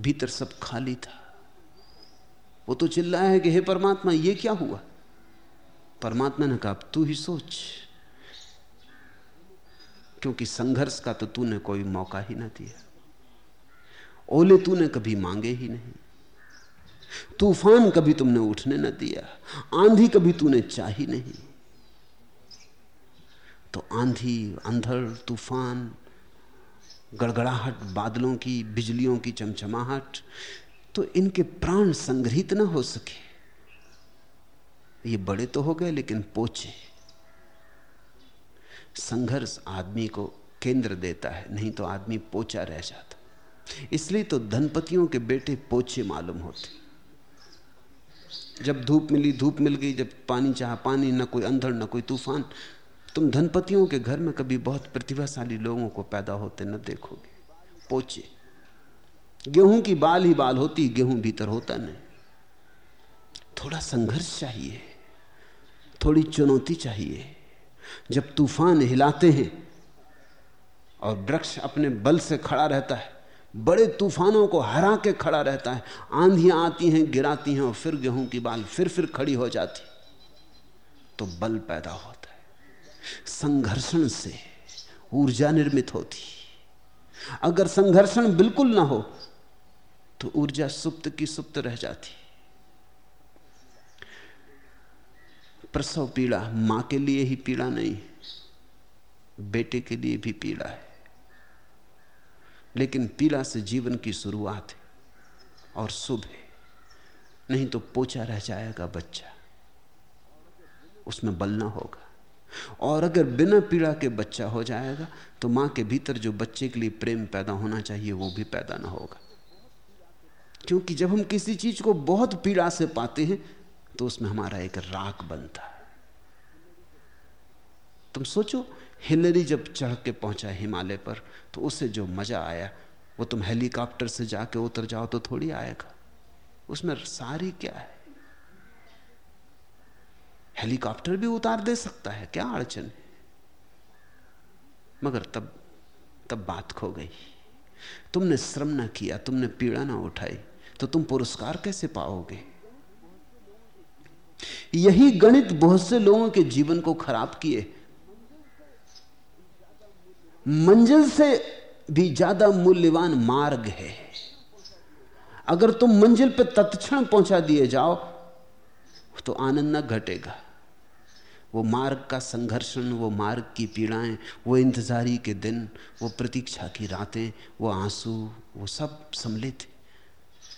भीतर सब खाली था। वो तो चिल्लाया है कि, हे परमात्मा, ये क्या हुआ? परमात्मा ने कहा तू ही सोच। क्योंकि संघर्ष का तो तूने कोई मौका ही ना दिया। ओले तूने कभी मांगे ही नहीं। तूफ़ान कभी तुमने उठने न दिया। आंधी कभी तूने चाही नहीं। तो आंधी, अंधड़, तूफ़ान गड़गड़ाहट, बादलों की, बिजलियों की चमचमाहट तो इनके प्राण संग्रहित ना हो सके। ये बड़े तो हो गए, लेकिन पोचे। संघर्ष आदमी को केंद्र देता है, नहीं तो आदमी पोचा रह जाता। इसलिए तो धनपतियों के बेटे पोचे मालूम होते। जब धूप मिली, धूप मिल गई, जब पानी चाह, पानी, न कोई अंधड़, न कोई तूफ़ान तुम धनपतियों के घर में कभी बहुत प्रतिभाशाली लोगों को पैदा होते न देखोगे। पोचे गेहूँ की बाल ही बाल होती, गेहूँ भीतर होता नहीं। थोड़ा संघर्ष चाहिए, थोड़ी चुनौती चाहिए। जब तूफ़ान हिलाते हैं और वृक्ष अपने बल से खड़ा रहता है, बड़े तूफानों को हरा के खड़ा रहता है, आंधियाँ आती हैं, गिराती हैं और फिर गेहूँ की बाल फिर फिर खड़ी हो जाती। तो बल पैदा होता। संघर्षण से ऊर्जा निर्मित होती। अगर संघर्षण बिल्कुल ना हो तो ऊर्जा सुप्त की सुप्त रह जाती। प्रसव पीड़ा माँ के लिए ही पीड़ा नहीं, बेटे के लिए भी पीड़ा है। लेकिन पीड़ा से जीवन की शुरुआत है और शुभ है। नहीं तो पोचा रह जाएगा बच्चा। उसमें बलना होगा। और अगर बिना पीड़ा के बच्चा हो जाएगा तो माँ के भीतर जो बच्चे के लिए प्रेम पैदा होना चाहिए, वो भी पैदा ना होगा। क्योंकि जब हम किसी चीज़ को बहुत पीड़ा से पाते हैं तो उसमें हमारा एक राग बनता है। तुम सोचो, हिलरी जब चढ़ के पहुँचा हिमालय पर तो उसे जो मज़ा आया, वो तुम हेलीकॉप्टर से जाके उतर जाओ तो थोड़ी आएगा। उसमें सारी क्या है? हेलीकॉप्टर भी उतार दे सकता है, क्या अड़चन है? मगर तब तब बात खो गई। तुमने श्रम ना किया, तुमने पीड़ा ना उठाई तो तुम पुरस्कार कैसे पाओगे? यही गणित बहुत से लोगों के जीवन को खराब किए। मंजिल से भी ज़्यादा मूल्यवान मार्ग है। अगर तुम मंजिल पर तत्क्षण पहुँचा दिए जाओ तो आनंद न घटेगा। वो मार्ग का संघर्षण, वो मार्ग की पीड़ाएँ, वो इंतजारी के दिन, वो प्रतीक्षा की रातें, वो आँसू, वो सब सम्मिलित।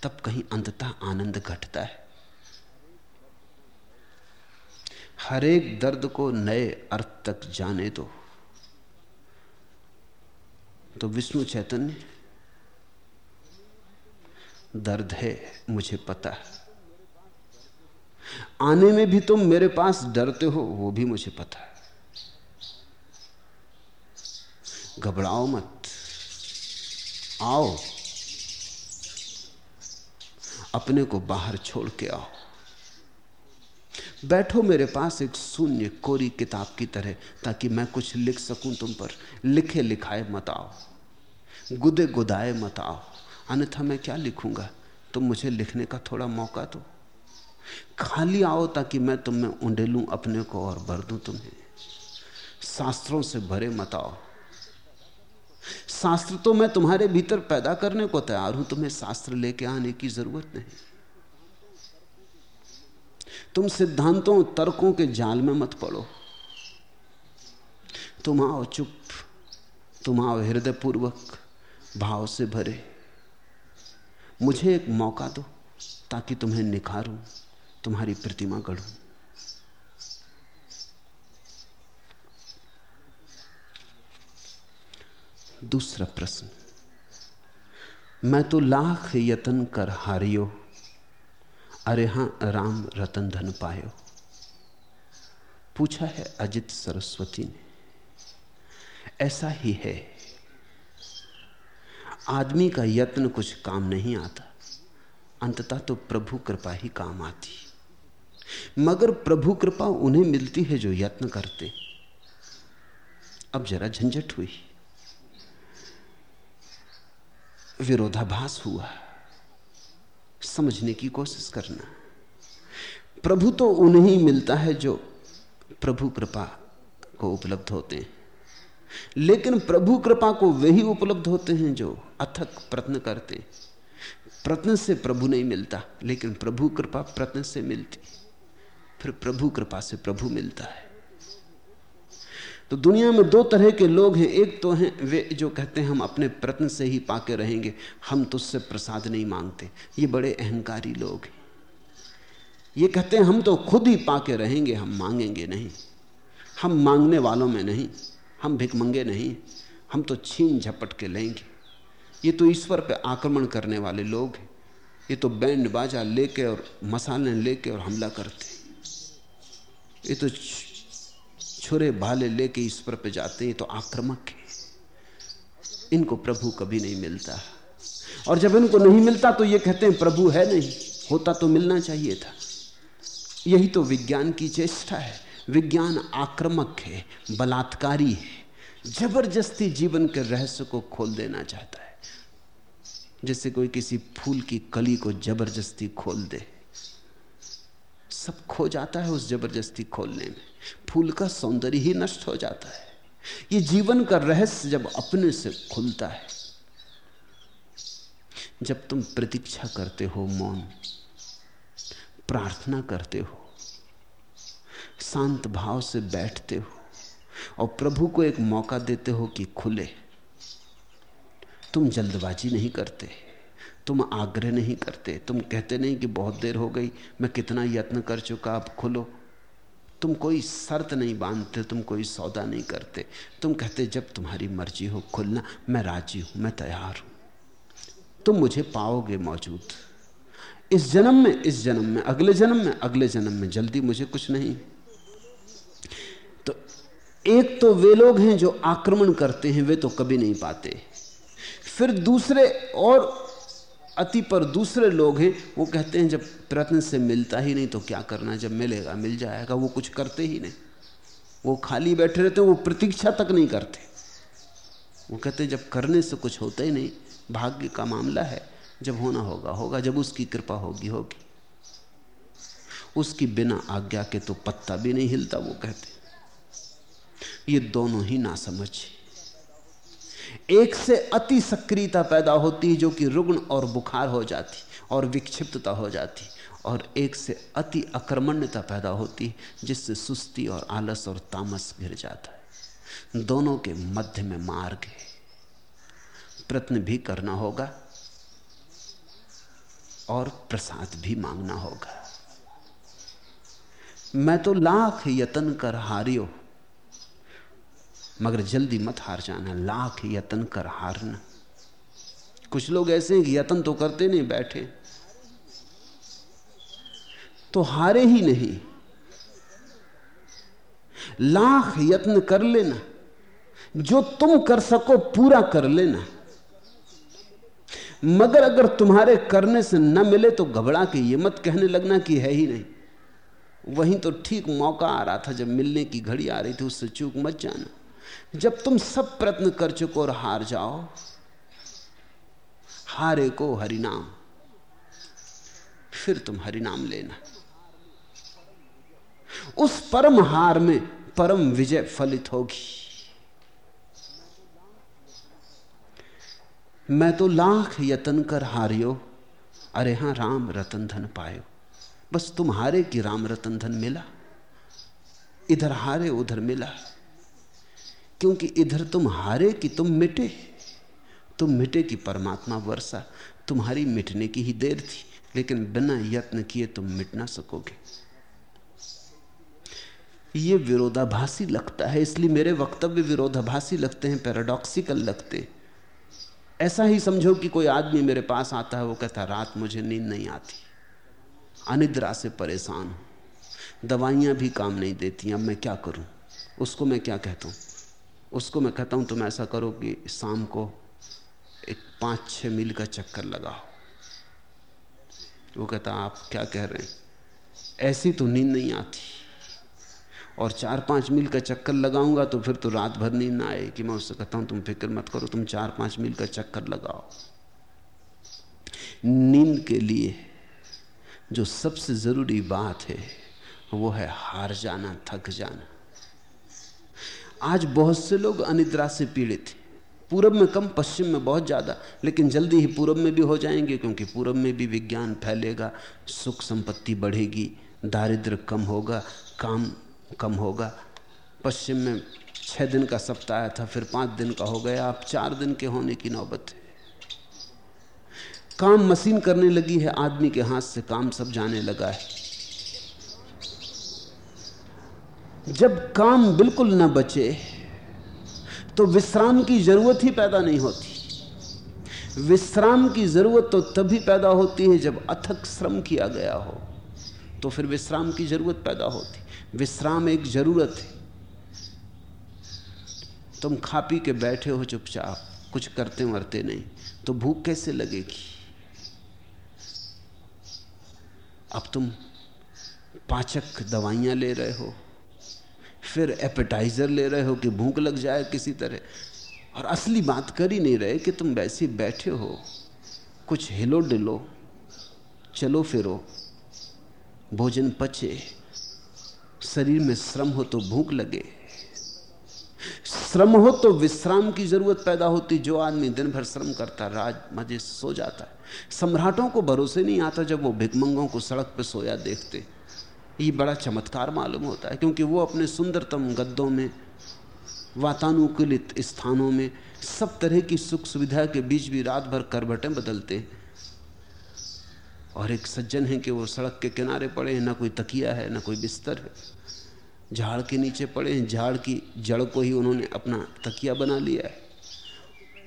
तब कहीं अंततः आनंद घटता है। हर एक दर्द को नए अर्थ तक जाने दो। तो विष्णु चैतन्य, दर्द है मुझे पता। है आने में भी तुम मेरे पास डरते हो, वो भी मुझे पता है। घबराओ मत। आओ। अपने को बाहर छोड़ के आओ। बैठो मेरे पास एक शून्य कोरी किताब की तरह, ताकि मैं कुछ लिख सकूँ तुम पर। लिखे लिखाए मत आओ। गुदे गुदाए मत आओ। अन्यथा मैं क्या लिखूँगा? तुम मुझे लिखने का थोड़ा मौका दो। खाली आओ ताकि मैं तुम में उंडेलूं अपने को और भर दूँ तुम्हें। शास्त्रों से भरे मत आओ। शास्त्र तो मैं तुम्हारे भीतर पैदा करने को तैयार हूँ, तुम्हें शास्त्र लेके आने की ज़रूरत नहीं। तुम सिद्धांतों, तर्कों के जाल में मत पड़ो। तुम आओ चुप, तुम आओ हृदय पूर्वक भाव से भरे। मुझे एक मौका दो ताकि तुम्हें निखारूं। तुम्हारी प्रतिमा गढ़ू। दूसरा प्रश्न, मैं तो लाख यतन कर हारियो, अरे हाँ, राम रतन धन पायो। पूछा है अजित सरस्वती ने, ऐसा ही है। आदमी का यत्न कुछ काम नहीं आता, अंततः तो प्रभु कृपा ही काम आती। मगर प्रभु कृपा उन्हें मिलती है जो यत्न करते। अब जरा झंझट हुई। विरोधाभास हुआ। समझने की कोशिश करना। प्रभु तो उन्हें मिलता है जो प्रभु कृपा को उपलब्ध होते हैं। लेकिन प्रभु कृपा को वही उपलब्ध होते हैं जो अथक प्रत्न करते। प्रत्न से प्रभु नहीं मिलता, लेकिन प्रभु कृपा प्रत्न से मिलती। फिर प्रभु कृपा से प्रभु मिलता है। तो दुनिया में दो तरह के लोग हैं। एक तो हैं, वे जो कहते हैं, हम अपने प्रत्न से ही पाके रहेंगे। हम तुझसे प्रसाद नहीं मांगते। ये बड़े अहंकारी लोग हैं। ये कहते हैं, हम तो खुद ही पाके रहेंगे, हम मांगेंगे नहीं। हम मांगने वालों में नहीं। हम भिकमंगे नहीं। हम तो छीन झपट के लेंगे। ये तो ईश्वर पर आक्रमण करने वाले लोग हैं। ये तो बैंड बाजा लेके और मसाले लेके और हमला करते ये तो छुरे भाले लेके ईश्वर पे जाते हैं तो आक्रमक है। इनको प्रभु कभी नहीं मिलता। और जब इनको नहीं मिलता तो ये कहते हैं, प्रभु है नहीं, होता तो मिलना चाहिए था। यही तो विज्ञान की चेष्टा है। विज्ञान आक्रमक है, बलात्कारी है। ज़बरदस्ती जीवन के रहस्य को खोल देना चाहता है। जैसे कोई किसी फूल की कली को ज़बरदस्ती खोल दे। सब खो जाता है उस ज़बरदस्ती खोलने में। फूल का सौंदर्य ही नष्ट हो जाता है। ये जीवन का रहस्य जब अपने से खुलता है, जब तुम प्रतीक्षा करते हो मौन, प्रार्थना करते हो, शांत भाव से बैठते हो, और प्रभु को एक मौका देते हो कि खुले, तुम जल्दबाजी नहीं करते। तुम आग्रह नहीं करते। तुम कहते नहीं कि बहुत देर हो गई, मैं कितना यत्न कर चुका, अब खुलो। तुम कोई शर्त नहीं बांधते, तुम कोई सौदा नहीं करते। तुम कहते, जब तुम्हारी मर्ज़ी हो, खुलना, मैं राज़ी हूँ, मैं तैयार हूँ। तुम मुझे पाओगे मौजूद। इस जन्म में, इस जन्म में, अगले जन्म में, अगले जन्म में जल्दी मुझे कुछ नहीं। तो एक तो वे लोग हैं जो आक्रमण करते हैं, वे तो कभी नहीं पाते। फिर दूसरे और अति पर दूसरे लोग हैं, वो कहते हैं, जब प्रयत्न से मिलता ही नहीं तो क्या करना जब मिलेगा, मिल जाएगा, वो कुछ करते ही नहीं। वो खाली बैठे रहते वो प्रतीक्षा तक नहीं करते। वो कहते जब करने से कुछ होता ही नहीं, भाग्य का मामला है, जब होना होगा होगा, जब उसकी कृपा होगी होगी। उसकी बिना आज्ञा के तो पत्ता भी नहीं हिलता, वो कहते ये दोनों ही ना समझ एक से अति सक्रियता पैदा होती है जो कि रुग्ण और बुखार हो जाती, और विक्षिप्तता हो जाती, और एक से अति अक्रमण्यता पैदा होती, जिससे सुस्ती और आलस और तामस घिर जाता है। दोनों के मध्य में मार्ग है। प्रत्न भी करना होगा, और प्रसाद भी मांगना होगा। मैं तो लाख यतन कर हारियो मगर जल्दी मत हार जाना, लाख यतन कर हारना। कुछ लोग ऐसे हैं कि यतन तो करते नहीं, बैठे। तो हारे ही नहीं। लाख यत्न कर लेना। जो तुम कर सको, पूरा कर लेना। मगर अगर तुम्हारे करने से न मिले तो घबरा के ये मत कहने लगना कि है ही नहीं। वहीं तो ठीक मौका आ रहा था जब मिलने की घड़ी आ रही थी, उससे चूक मत जाना। जब तुम सब प्रयत्न कर चुको और हार जाओ, हारे को हरिनाम, फिर तुम हरिनाम लेना। उस परम हार में परम विजय फलित होगी। मैं तो लाख यतन कर हारियो, अरे हाँ, राम रतन धन पायो। बस तुम हारे कि राम रतन धन मिला, इधर हारे उधर मिला। क्योंकि इधर तुम हारे कि तुम मिटे। तुम मिटे कि परमात्मा वर्षा तुम्हारी मिटने की ही देर थी, लेकिन बिना यत्न किए तुम मिट ना सकोगे। ये विरोधाभासी लगता है, इसलिए मेरे वक्तव्य विरोधाभासी लगते हैं पैराडॉक्सिकल लगते ऐसा ही समझो कि कोई आदमी मेरे पास आता है, वो कहता, रात मुझे नींद नहीं आती। अनिद्रा से परेशान हूँ। दवाइयाँ भी काम नहीं देती, अब मैं क्या करूँ? उसको मैं क्या कहता हूँ? उसको मैं कहता हूँ, तुम ऐसा करो कि शाम को एक पाँच छह मील का चक्कर लगाओ। वो कहता, आप क्या कह रहे हैं? ऐसी तो नींद नहीं आती। और चार पाँच मील का चक्कर लगाऊँगा तो फिर तो रात भर नींद ना आए कि मैं उससे कहता हूँ, तुम फ़िक्र मत करो, तुम चार पाँच मील का चक्कर लगाओ। नींद के लिए जो सबसे ज़रूरी बात है, वो है हार जाना, थक जाना। आज बहुत से लोग अनिद्रा से पीड़ित हैं। पूरब में कम, पश्चिम में बहुत ज़्यादा। लेकिन जल्दी ही पूरब में भी हो जाएँगे, क्योंकि पूरब में भी विज्ञान फैलेगा, सुख संपत्ति बढ़ेगी दारिद्र कम होगा, काम कम होगा। पश्चिम में छः दिन का सप्ताह था, फिर पाँच दिन का हो गया। आप चार दिन के होने की नौबत है। काम मशीन करने लगी है, आदमी के हाथ से काम सब जाने लगा है। जब काम बिल्कुल न बचे तो विश्राम की ज़रूरत ही पैदा नहीं होती। विश्राम की ज़रूरत तो तभी पैदा होती है जब अथक श्रम किया गया हो तो फिर विश्राम की ज़रूरत पैदा होती। विश्राम एक ज़रूरत है। तुम खा पी के बैठे हो चुपचाप, कुछ करते मरते नहीं तो भूख कैसे लगेगी? अब तुम पाचक दवाइयाँ ले रहे हो फिर एपेटाइजर ले रहे हो कि भूख लग जाए किसी तरह। और असली बात कर ही नहीं रहे कि तुम वैसे बैठे हो, कुछ हिलो डिलो, चलो फिरो, भोजन पचे, शरीर में श्रम हो तो भूख लगे। श्रम हो तो विश्राम की ज़रूरत पैदा होती, जो आदमी दिन भर श्रम करता राज मज़े सो जाता है। सम्राटों को भरोसे नहीं आता जब वो भिकमंगों को सड़क पर सोया देखते। ये बड़ा चमत्कार मालूम होता है, क्योंकि वो अपने सुंदरतम गद्दों में, वातानुकूलित स्थानों में, सब तरह की सुख सुविधा के बीच भी रात भर करबटें बदलते हैं। और एक सज्जन है कि वो सड़क के किनारे पड़े हैं, ना कोई तकिया है, ना कोई बिस्तर है। झाड़ के नीचे पड़े हैं, झाड़ की जड़ को ही उन्होंने अपना तकिया बना लिया है।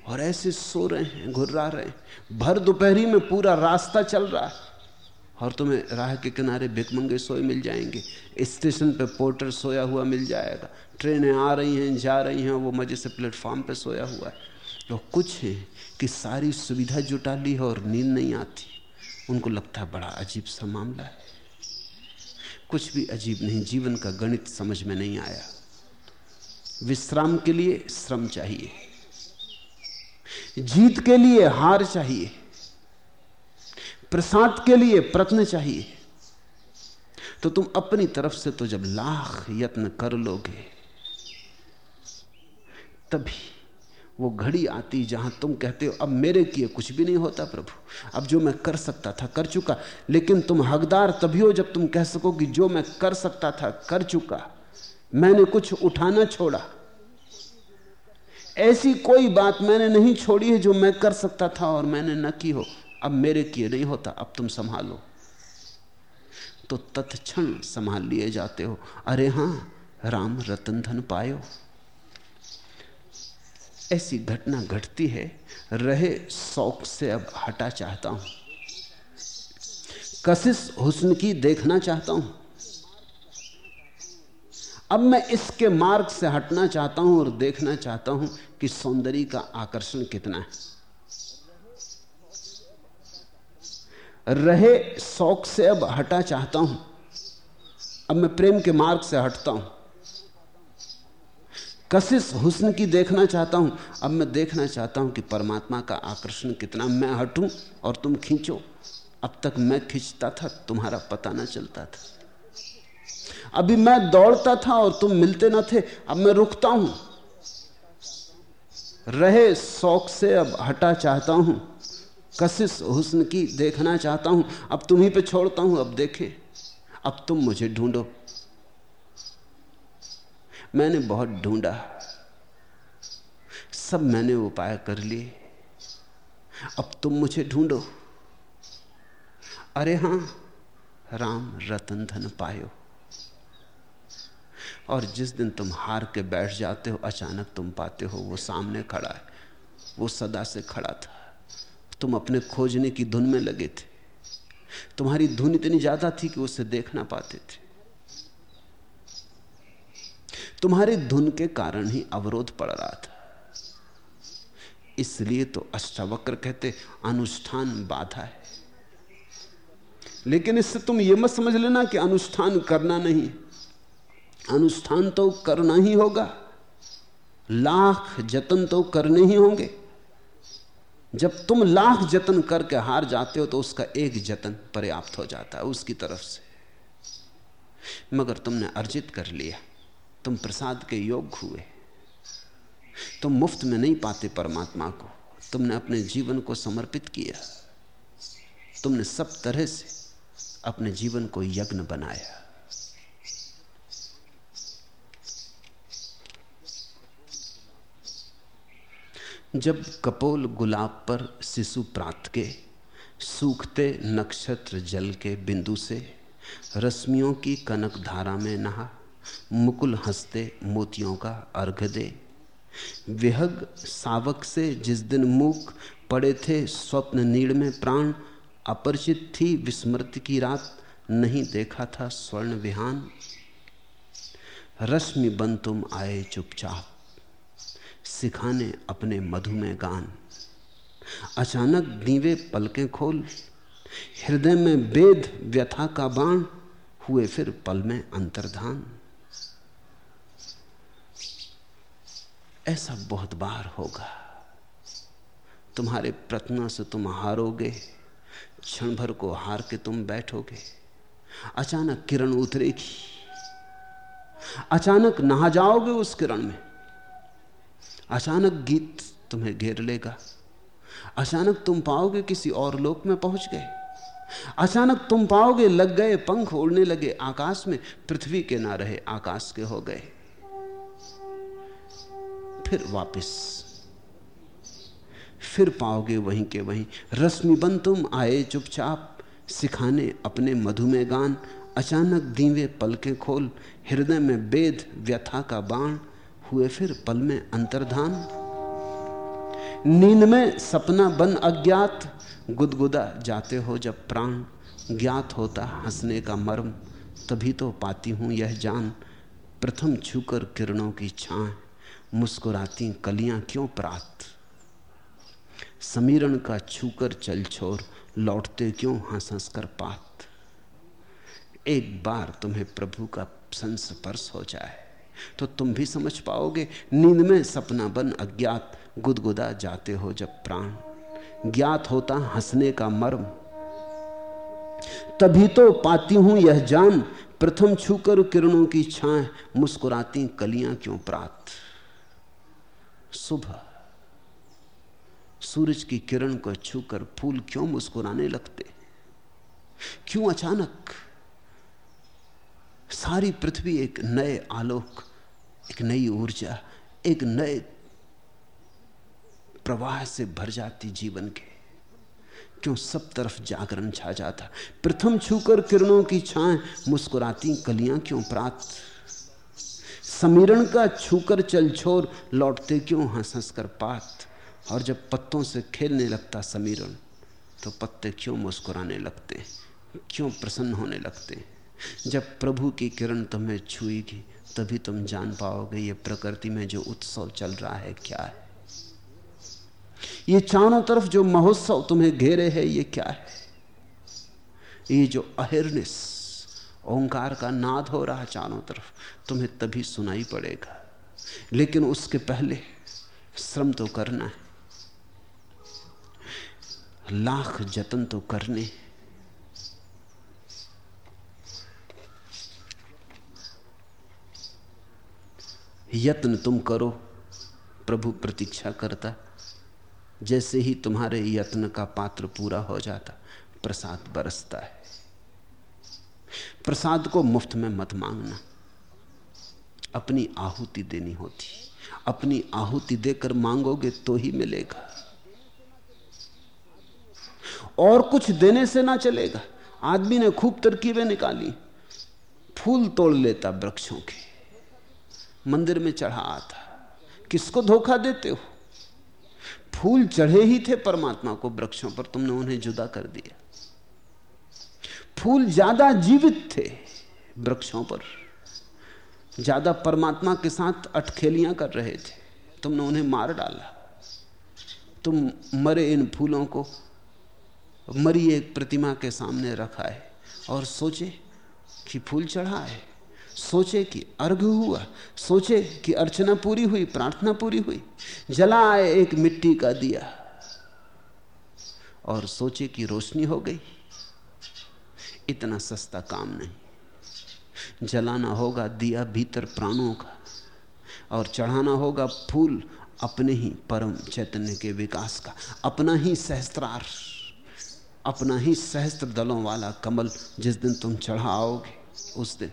और ऐसे सो रहे हैं, घुर्रा रहे हैं। भर दोपहरी में पूरा रास्ता चल रहा है। और तुम्हें राह के किनारे भिकमंगे सोए मिल जाएँगे। स्टेशन पे पोर्टर सोया हुआ मिल जाएगा। ट्रेनें आ रही हैं, जा रही हैं, वो मज़े से प्लेटफॉर्म पे सोया हुआ है। तो कुछ है कि सारी सुविधा जुटा ली है और नींद नहीं आती। उनको लगता है बड़ा अजीब सा मामला है। कुछ भी अजीब नहीं, जीवन का गणित समझ में नहीं आया। विश्राम के लिए श्रम चाहिए। जीत के लिए हार चाहिए। प्रसाद के लिए प्रत्न चाहिए। तो तुम अपनी तरफ़ से तो जब लाख यत्न कर लोगे, तभी वो घड़ी आती जहाँ तुम कहते हो, अब मेरे किए कुछ भी नहीं होता प्रभु। अब जो मैं कर सकता था, कर चुका। लेकिन तुम हकदार तभी हो जब तुम कह सको कि जो मैं कर सकता था, कर चुका। मैंने कुछ उठाना छोड़ा। ऐसी कोई बात मैंने नहीं छोड़ी है जो मैं कर सकता था और मैंने न की हो। अब मेरे किए नहीं होता, अब तुम संभालो। तो तत्क्षण संभाल लिए जाते हो। अरे हाँ, राम रतन धन पायो। ऐसी घटना घटती है, रहे शौक से अब हटा चाहता हूँ। कशिश हुस्न की देखना चाहता हूँ। अब मैं इसके मार्ग से हटना चाहता हूँ और देखना चाहता हूँ कि सौंदर्य का आकर्षण कितना है। रहे शौक से अब हटा चाहता हूँ। अब मैं प्रेम के मार्ग से हटता हूँ। कशिश हुस्न की देखना चाहता हूँ। अब मैं देखना चाहता हूँ कि परमात्मा का आकर्षण कितना मैं हटूं और तुम खींचो। अब तक मैं खींचता था, तुम्हारा पता ना चलता था। अभी मैं दौड़ता था और तुम मिलते ना थे। अब मैं रुकता हूँ। रहे शौक से अब हटा चाहता हूँ। कशिश हुस्न की देखना चाहता हूँ। अब तुम ही पे छोड़ता हूँ। अब देखे, अब तुम मुझे ढूंढो। मैंने बहुत ढूंढा। सब मैंने उपाय कर लिए। अब तुम मुझे ढूंढो। अरे हाँ, राम रतन धन पायो। और जिस दिन तुम हार के बैठ जाते हो, अचानक तुम पाते हो, वो सामने खड़ा है। वो सदा से खड़ा था। तुम अपने खोजने की धुन में लगे थे। तुम्हारी धुन इतनी ज़्यादा थी कि उसे देख ना पाते थे। तुम्हारी धुन के कारण ही अवरोध पड़ रहा था। इसलिए तो अष्टावक्र कहते अनुष्ठान बाधा है। लेकिन इससे तुम यह मत समझ लेना कि अनुष्ठान करना नहीं अनुष्ठान तो करना ही होगा। लाख जतन तो करने ही होंगे। जब तुम लाख जतन करके हार जाते हो तो उसका एक जतन पर्याप्त हो जाता है उसकी तरफ़ से। मगर तुमने अर्जित कर लिया। तुम प्रसाद के योग हुए। तुम मुफ़्त में नहीं पाते परमात्मा को। तुमने अपने जीवन को समर्पित किया। तुमने सब तरह से अपने जीवन को यज्ञ बनाया। जब कपोल गुलाब पर शिशु प्राप्त के, सूखते नक्षत्र जल के बिंदु से रश्मियों की कनक धारा में नहा, मुकुल हँसते मोतियों का अर्घ दे। विहग सावक से जिस दिन मूक पड़े थे स्वप्न नीड़ में प्राण, अपरिचित थी विस्मृति की रात, नहीं देखा था स्वर्ण विहान। रश्मि बन तुम आए चुपचाप। सिखाने अपने मधु में गान। अचानक दीवे पलकें खोल, हृदय में वेद व्यथा का बाण, हुए फिर पल में अंतर्धान। ऐसा बहुत बार होगा। तुम्हारे प्रत्नों से तुम हारोगे, क्षण भर को हार के तुम बैठोगे। अचानक किरण उतरेगी। अचानक नहा जाओगे उस किरण में। अचानक गीत तुम्हें घेर लेगा। अचानक तुम पाओगे किसी और लोक में पहुँच गए। अचानक तुम पाओगे लग गए पंख उड़ने लगे आकाश में, पृथ्वी के ना रहे आकाश के हो गए। फिर वापस। फिर पाओगे वहीं के वहीं, रश्मि बन तुम, आए चुपचाप, सिखाने अपने मधुमेह गान, अचानक दीवे पलके खोल, हृदय में वेद व्यथा का बाण हुए फिर पल में अंतर्धान। नींद में सपना बन अज्ञात, गुदगुदा जाते हो जब प्राण। ज्ञात होता हंसने का मर्म, तभी तो पाती हूँ यह जान। प्रथम छूकर किरणों की छां मुस्कुराती कलियाँ क्यों प्रात? समीरण का छूकर चल छोर, लौटते क्यों हंस हंस कर पात? एक बार तुम्हें प्रभु का संस्पर्श हो जाए। तो तुम भी समझ पाओगे। नींद में सपना बन अज्ञात, गुदगुदा जाते हो जब प्राण। ज्ञात होता हंसने का मर्म। तभी तो पाती हूँ यह जान, प्रथम छूकर किरणों की छाए, मुस्कुराती कलियाँ क्यों प्रात। सुबह, सूरज की किरण को छूकर फूल क्यों मुस्कुराने लगते? क्यों अचानक सारी पृथ्वी एक नए आलोक एक नई ऊर्जा, एक नए प्रवाह से भर जाती जीवन के। क्यों सब तरफ़ जागरण छा जाता? प्रथम छूकर किरणों की छाए मुस्कुराती, कलियाँ क्यों प्रात? समीरण का छूकर चल छोर लौटते क्यों हंस हंस कर पात? और जब पत्तों से खेलने लगता समीरण तो पत्ते क्यों मुस्कुराने लगते? क्यों प्रसन्न होने लगते? जब प्रभु की किरण तुम्हें छुएगी तभी तुम जान पाओगे ये प्रकृति में जो उत्सव चल रहा है क्या है। ये चारों तरफ़ जो महोत्सव तुम्हें घेरे है, ये क्या है? ये जो अहिर्निस, ओंकार का नाद हो रहा है चारों तरफ़, तुम्हें तभी सुनाई पड़ेगा। लेकिन उसके पहले श्रम तो करना है। लाख जतन तो करने यत्न तुम करो, प्रभु प्रतीक्षा करता। जैसे ही तुम्हारे यत्न का पात्र पूरा हो जाता, प्रसाद बरसता है। प्रसाद को मुफ़्त में मत मांगना। अपनी आहुति देनी होती। अपनी आहुति देकर मांगोगे तो ही मिलेगा। और कुछ देने से ना चलेगा। आदमी ने खूब तरकीबें निकाली। फूल तोड़ लेता वृक्षों के। मंदिर में चढ़ा आता। किसको धोखा देते हो? फूल चढ़े ही थे परमात्मा को वृक्षों पर, तुमने उन्हें जुदा कर दिया। फूल ज़्यादा जीवित थे वृक्षों पर। ज़्यादा परमात्मा के साथ अटखेलियाँ कर रहे थे। तुमने उन्हें मार डाला। तुम मरे इन फूलों को मरी एक प्रतिमा के सामने रखा है और सोचे कि फूल चढ़ा है। सोचे कि अर्घ हुआ, सोचे कि अर्चना पूरी हुई, प्रार्थना पूरी हुई जला आए एक मिट्टी का दिया। और सोचे कि रोशनी हो गई। इतना सस्ता काम नहीं। जलाना होगा दिया भीतर प्राणों का, और चढ़ाना होगा फूल अपने ही परम चैतन्य के विकास का, अपना ही सहस्त्रार, अपना ही सहस्त्र दलों वाला कमल जिस दिन तुम चढ़ाओगे, उस दिन।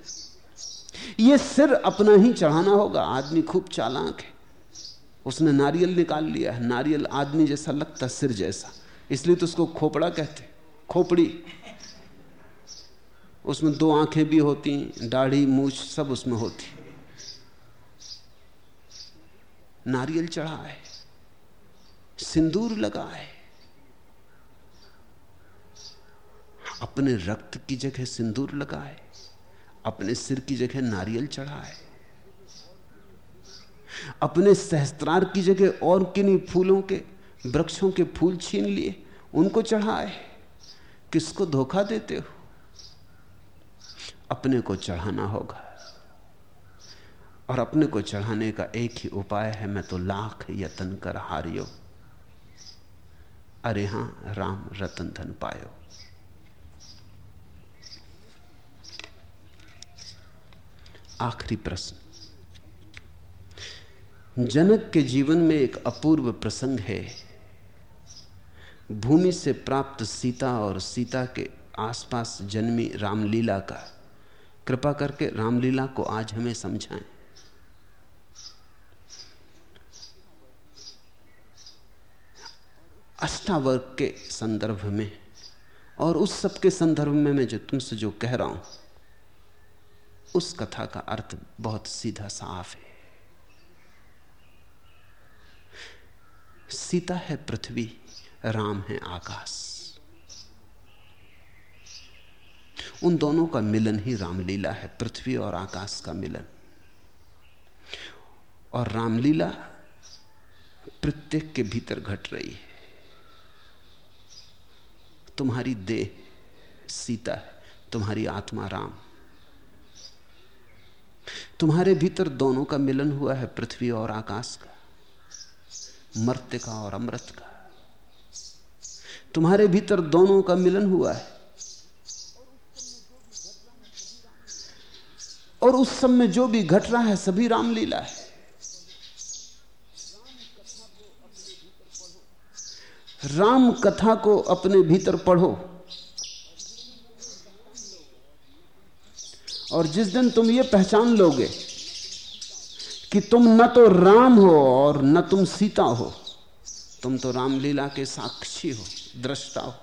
ये सिर अपना ही चढ़ाना होगा। आदमी खूब चालाक है। उसने नारियल निकाल लिया है। नारियल आदमी जैसा लगता सिर जैसा। इसलिए तो उसको खोपड़ा कहते खोपड़ी। उसमें दो आँखें भी होती, दाढ़ी, मूछ सब उसमें होती। नारियल चढ़ा है। सिंदूर लगा है। अपने रक्त की जगह सिंदूर लगा है। अपने सिर की जगह नारियल चढ़ा है। अपने सहस्त्रार की जगह और किन्हीं फूलों के, वृक्षों के फूल छीन लिए, उनको चढ़ा है। किसको धोखा देते हो? अपने को चढ़ाना होगा। और अपने को चढ़ाने का एक ही उपाय है, मैं तो लाख यतन कर हारियो। अरे हाँ, राम रतन धन पायो। आखिरी प्रश्न। जनक के जीवन में एक अपूर्व प्रसंग है। भूमि से प्राप्त सीता और सीता के आसपास जन्मी रामलीला का। कृपा करके रामलीला को आज हमें समझाएँ। अष्टावर्ग के संदर्भ में और उस सब के संदर्भ में मैं जो तुमसे जो कह रहा हूँ उस कथा का अर्थ बहुत सीधा साफ़ है। सीता है पृथ्वी, राम है आकाश। उन दोनों का मिलन ही रामलीला है, पृथ्वी और आकाश का मिलन। और रामलीला प्रत्येक के भीतर घट रही है। तुम्हारी देह सीता है, तुम्हारी आत्मा राम। तुम्हारे भीतर दोनों का मिलन हुआ है पृथ्वी और आकाश का मर्त्य का और अमृत का। तुम्हारे भीतर दोनों का मिलन हुआ है। और उस सब में जो भी घट रहा है, सभी रामलीला है। राम कथा को अपने भीतर पढ़ो। और जिस दिन तुम ये पहचान लोगे कि तुम न तो राम हो और न तुम सीता हो, तुम तो रामलीला के साक्षी हो, दृष्टा हो।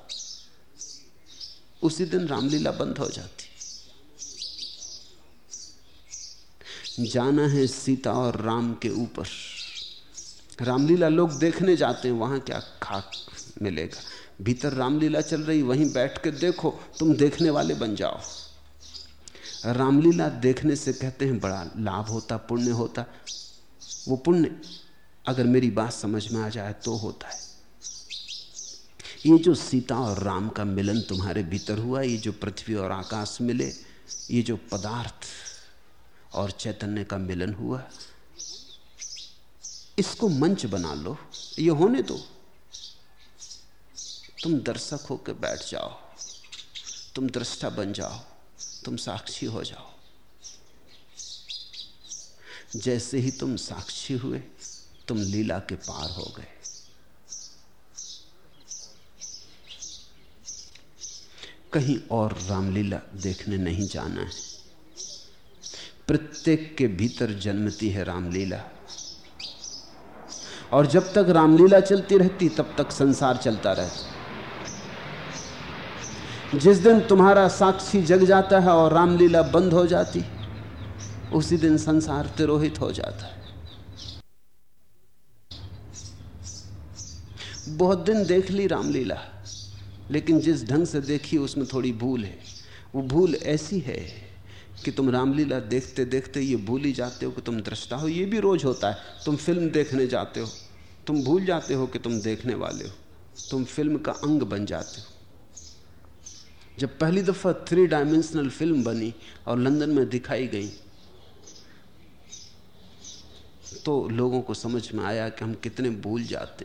उसी दिन रामलीला बंद हो जाती। जाना है सीता और राम के ऊपर। रामलीला लोग देखने जाते हैं, वहाँ क्या खाक मिलेगा? भीतर रामलीला चल रही, वहीं बैठ के देखो, तुम देखने वाले बन जाओ। रामलीला देखने से कहते हैं, बड़ा लाभ होता, पुण्य होता। वो पुण्य, अगर मेरी बात समझ में आ जाए तो होता है। ये जो सीता और राम का मिलन तुम्हारे भीतर हुआ, ये जो पृथ्वी और आकाश मिले, ये जो पदार्थ और चैतन्य का मिलन हुआ, इसको मंच बना लो। ये होने दो। तुम दर्शक होकर बैठ जाओ। तुम दृष्टा बन जाओ। तुम साक्षी हो जाओ। जैसे ही तुम साक्षी हुए, तुम लीला के पार हो गए। कहीं और रामलीला देखने नहीं जाना है। प्रत्येक के भीतर जन्मती है रामलीला। और जब तक रामलीला चलती रहती, तब तक संसार चलता रहता। जिस दिन तुम्हारा साक्षी जग जाता है और रामलीला बंद हो जाती, उसी दिन संसार तिरोहित हो जाता है। बहुत दिन देख ली रामलीला, लेकिन जिस ढंग से देखी उसमें थोड़ी भूल है। वो भूल ऐसी है कि तुम रामलीला देखते देखते ये भूल ही जाते हो कि तुम दृष्टा हो। ये भी रोज होता है, तुम फ़िल्म देखने जाते हो, तुम भूल जाते हो कि तुम देखने वाले हो, तुम फ़िल्म का अंग बन जाते हो। जब पहली दफ़ा थ्री डायमेंशनल फ़िल्म बनी और लंदन में दिखाई गई तो लोगों को समझ में आया कि हम कितने भूल जाते।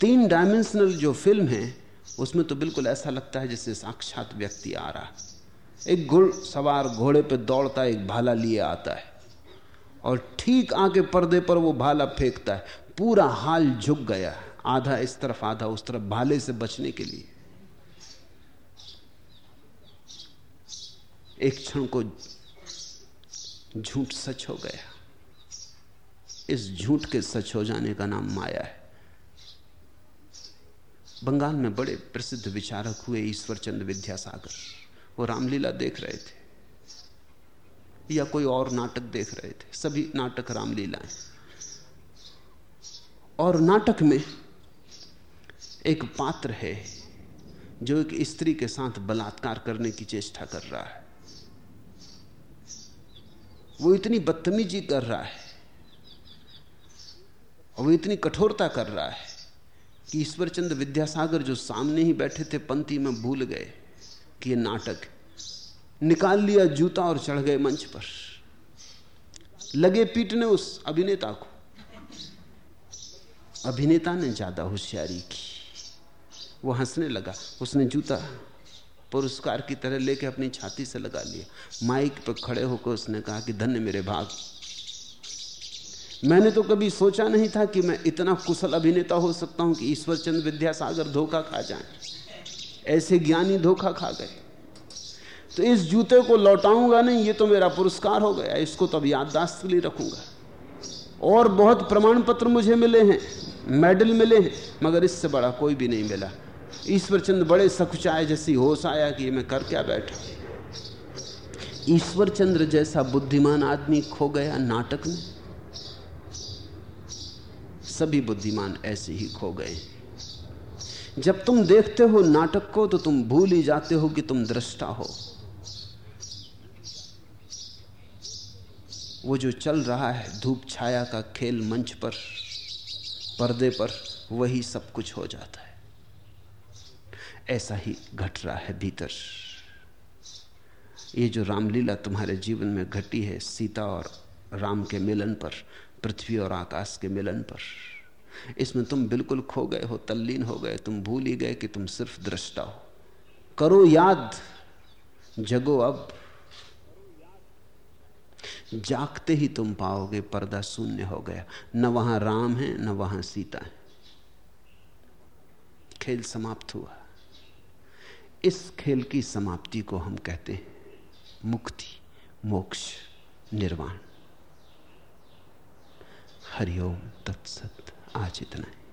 तीन डायमेंशनल जो फ़िल्म है, उसमें तो बिल्कुल ऐसा लगता है जैसे साक्षात व्यक्ति आ रहा। है एक घुड़ सवार घोड़े पर दौड़ता एक भाला लिए आता है। और ठीक आके पर्दे पर वो भाला फेंकता है। पूरा हाल झुक गया आधा इस तरफ़, आधा उस तरफ़, भाले से बचने के लिए। एक क्षण को झूठ सच हो गया। इस झूठ के सच हो जाने का नाम माया है। बंगाल में बड़े प्रसिद्ध विचारक हुए ईश्वरचंद विद्यासागर। वो रामलीला देख रहे थे, या कोई और नाटक देख रहे थे। सभी नाटक रामलीलाएँ और नाटक में एक पात्र है, जो एक स्त्री के साथ बलात्कार करने की चेष्टा कर रहा है। वो इतनी बदतमीजी कर रहा है और वो इतनी कठोरता कर रहा है कि ईश्वरचंद विद्यासागर जो सामने ही बैठे थे पंक्ति में भूल गए कि ये नाटक निकाल लिया जूता और चढ़ गए मंच पर। लगे पीटने उस अभिनेता को। अभिनेता ने ज़्यादा होशियारी की। वो हंसने लगा, उसने जूता पुरस्कार की तरह लेके अपनी छाती से लगा लिया माइक पर खड़े होकर उसने कहा कि धन्य मेरे भाग। मैंने तो कभी सोचा नहीं था कि मैं इतना कुशल अभिनेता हो सकता हूँ कि ईश्वरचंद विद्यासागर धोखा खा जाए। ऐसे ज्ञानी धोखा खा गए। तो इस जूते को लौटाऊँगा नहीं, ये तो मेरा पुरस्कार हो गया, इसको तो अब याददाश्त के लिए रखूँगा। और बहुत प्रमाण पत्र मुझे मिले हैं, मेडल मिले हैं, मगर इससे बड़ा कोई भी नहीं मिला। ईश्वर चंद्र बड़े सकुचाए जैसी होश आया कि मैं कर क्या बैठा? ईश्वर चंद्र जैसा बुद्धिमान आदमी खो गया नाटक में। सभी बुद्धिमान ऐसे ही खो गए। जब तुम देखते हो नाटक को तो तुम भूल ही जाते हो कि तुम दृष्टा हो। वो जो चल रहा है धूप छाया का खेल मंच पर, पर्दे पर, वही सब कुछ हो जाता है। ऐसा ही घट रहा है भीतर। ये जो रामलीला तुम्हारे जीवन में घटी है सीता और राम के मिलन पर, पृथ्वी और आकाश के मिलन पर, इसमें तुम बिल्कुल खो गए हो, तल्लीन हो गए, तुम भूल ही गए कि तुम सिर्फ़ दृष्टा हो। करो याद, जगो अब। जागते ही तुम पाओगे पर्दा शून्य हो गया। न वहाँ राम है, न वहाँ सीता है। खेल समाप्त हुआ। इस खेल की समाप्ति को हम कहते हैं मुक्ति, मोक्ष, निर्वाण। हरिओम, तत्सत, आज इतना है।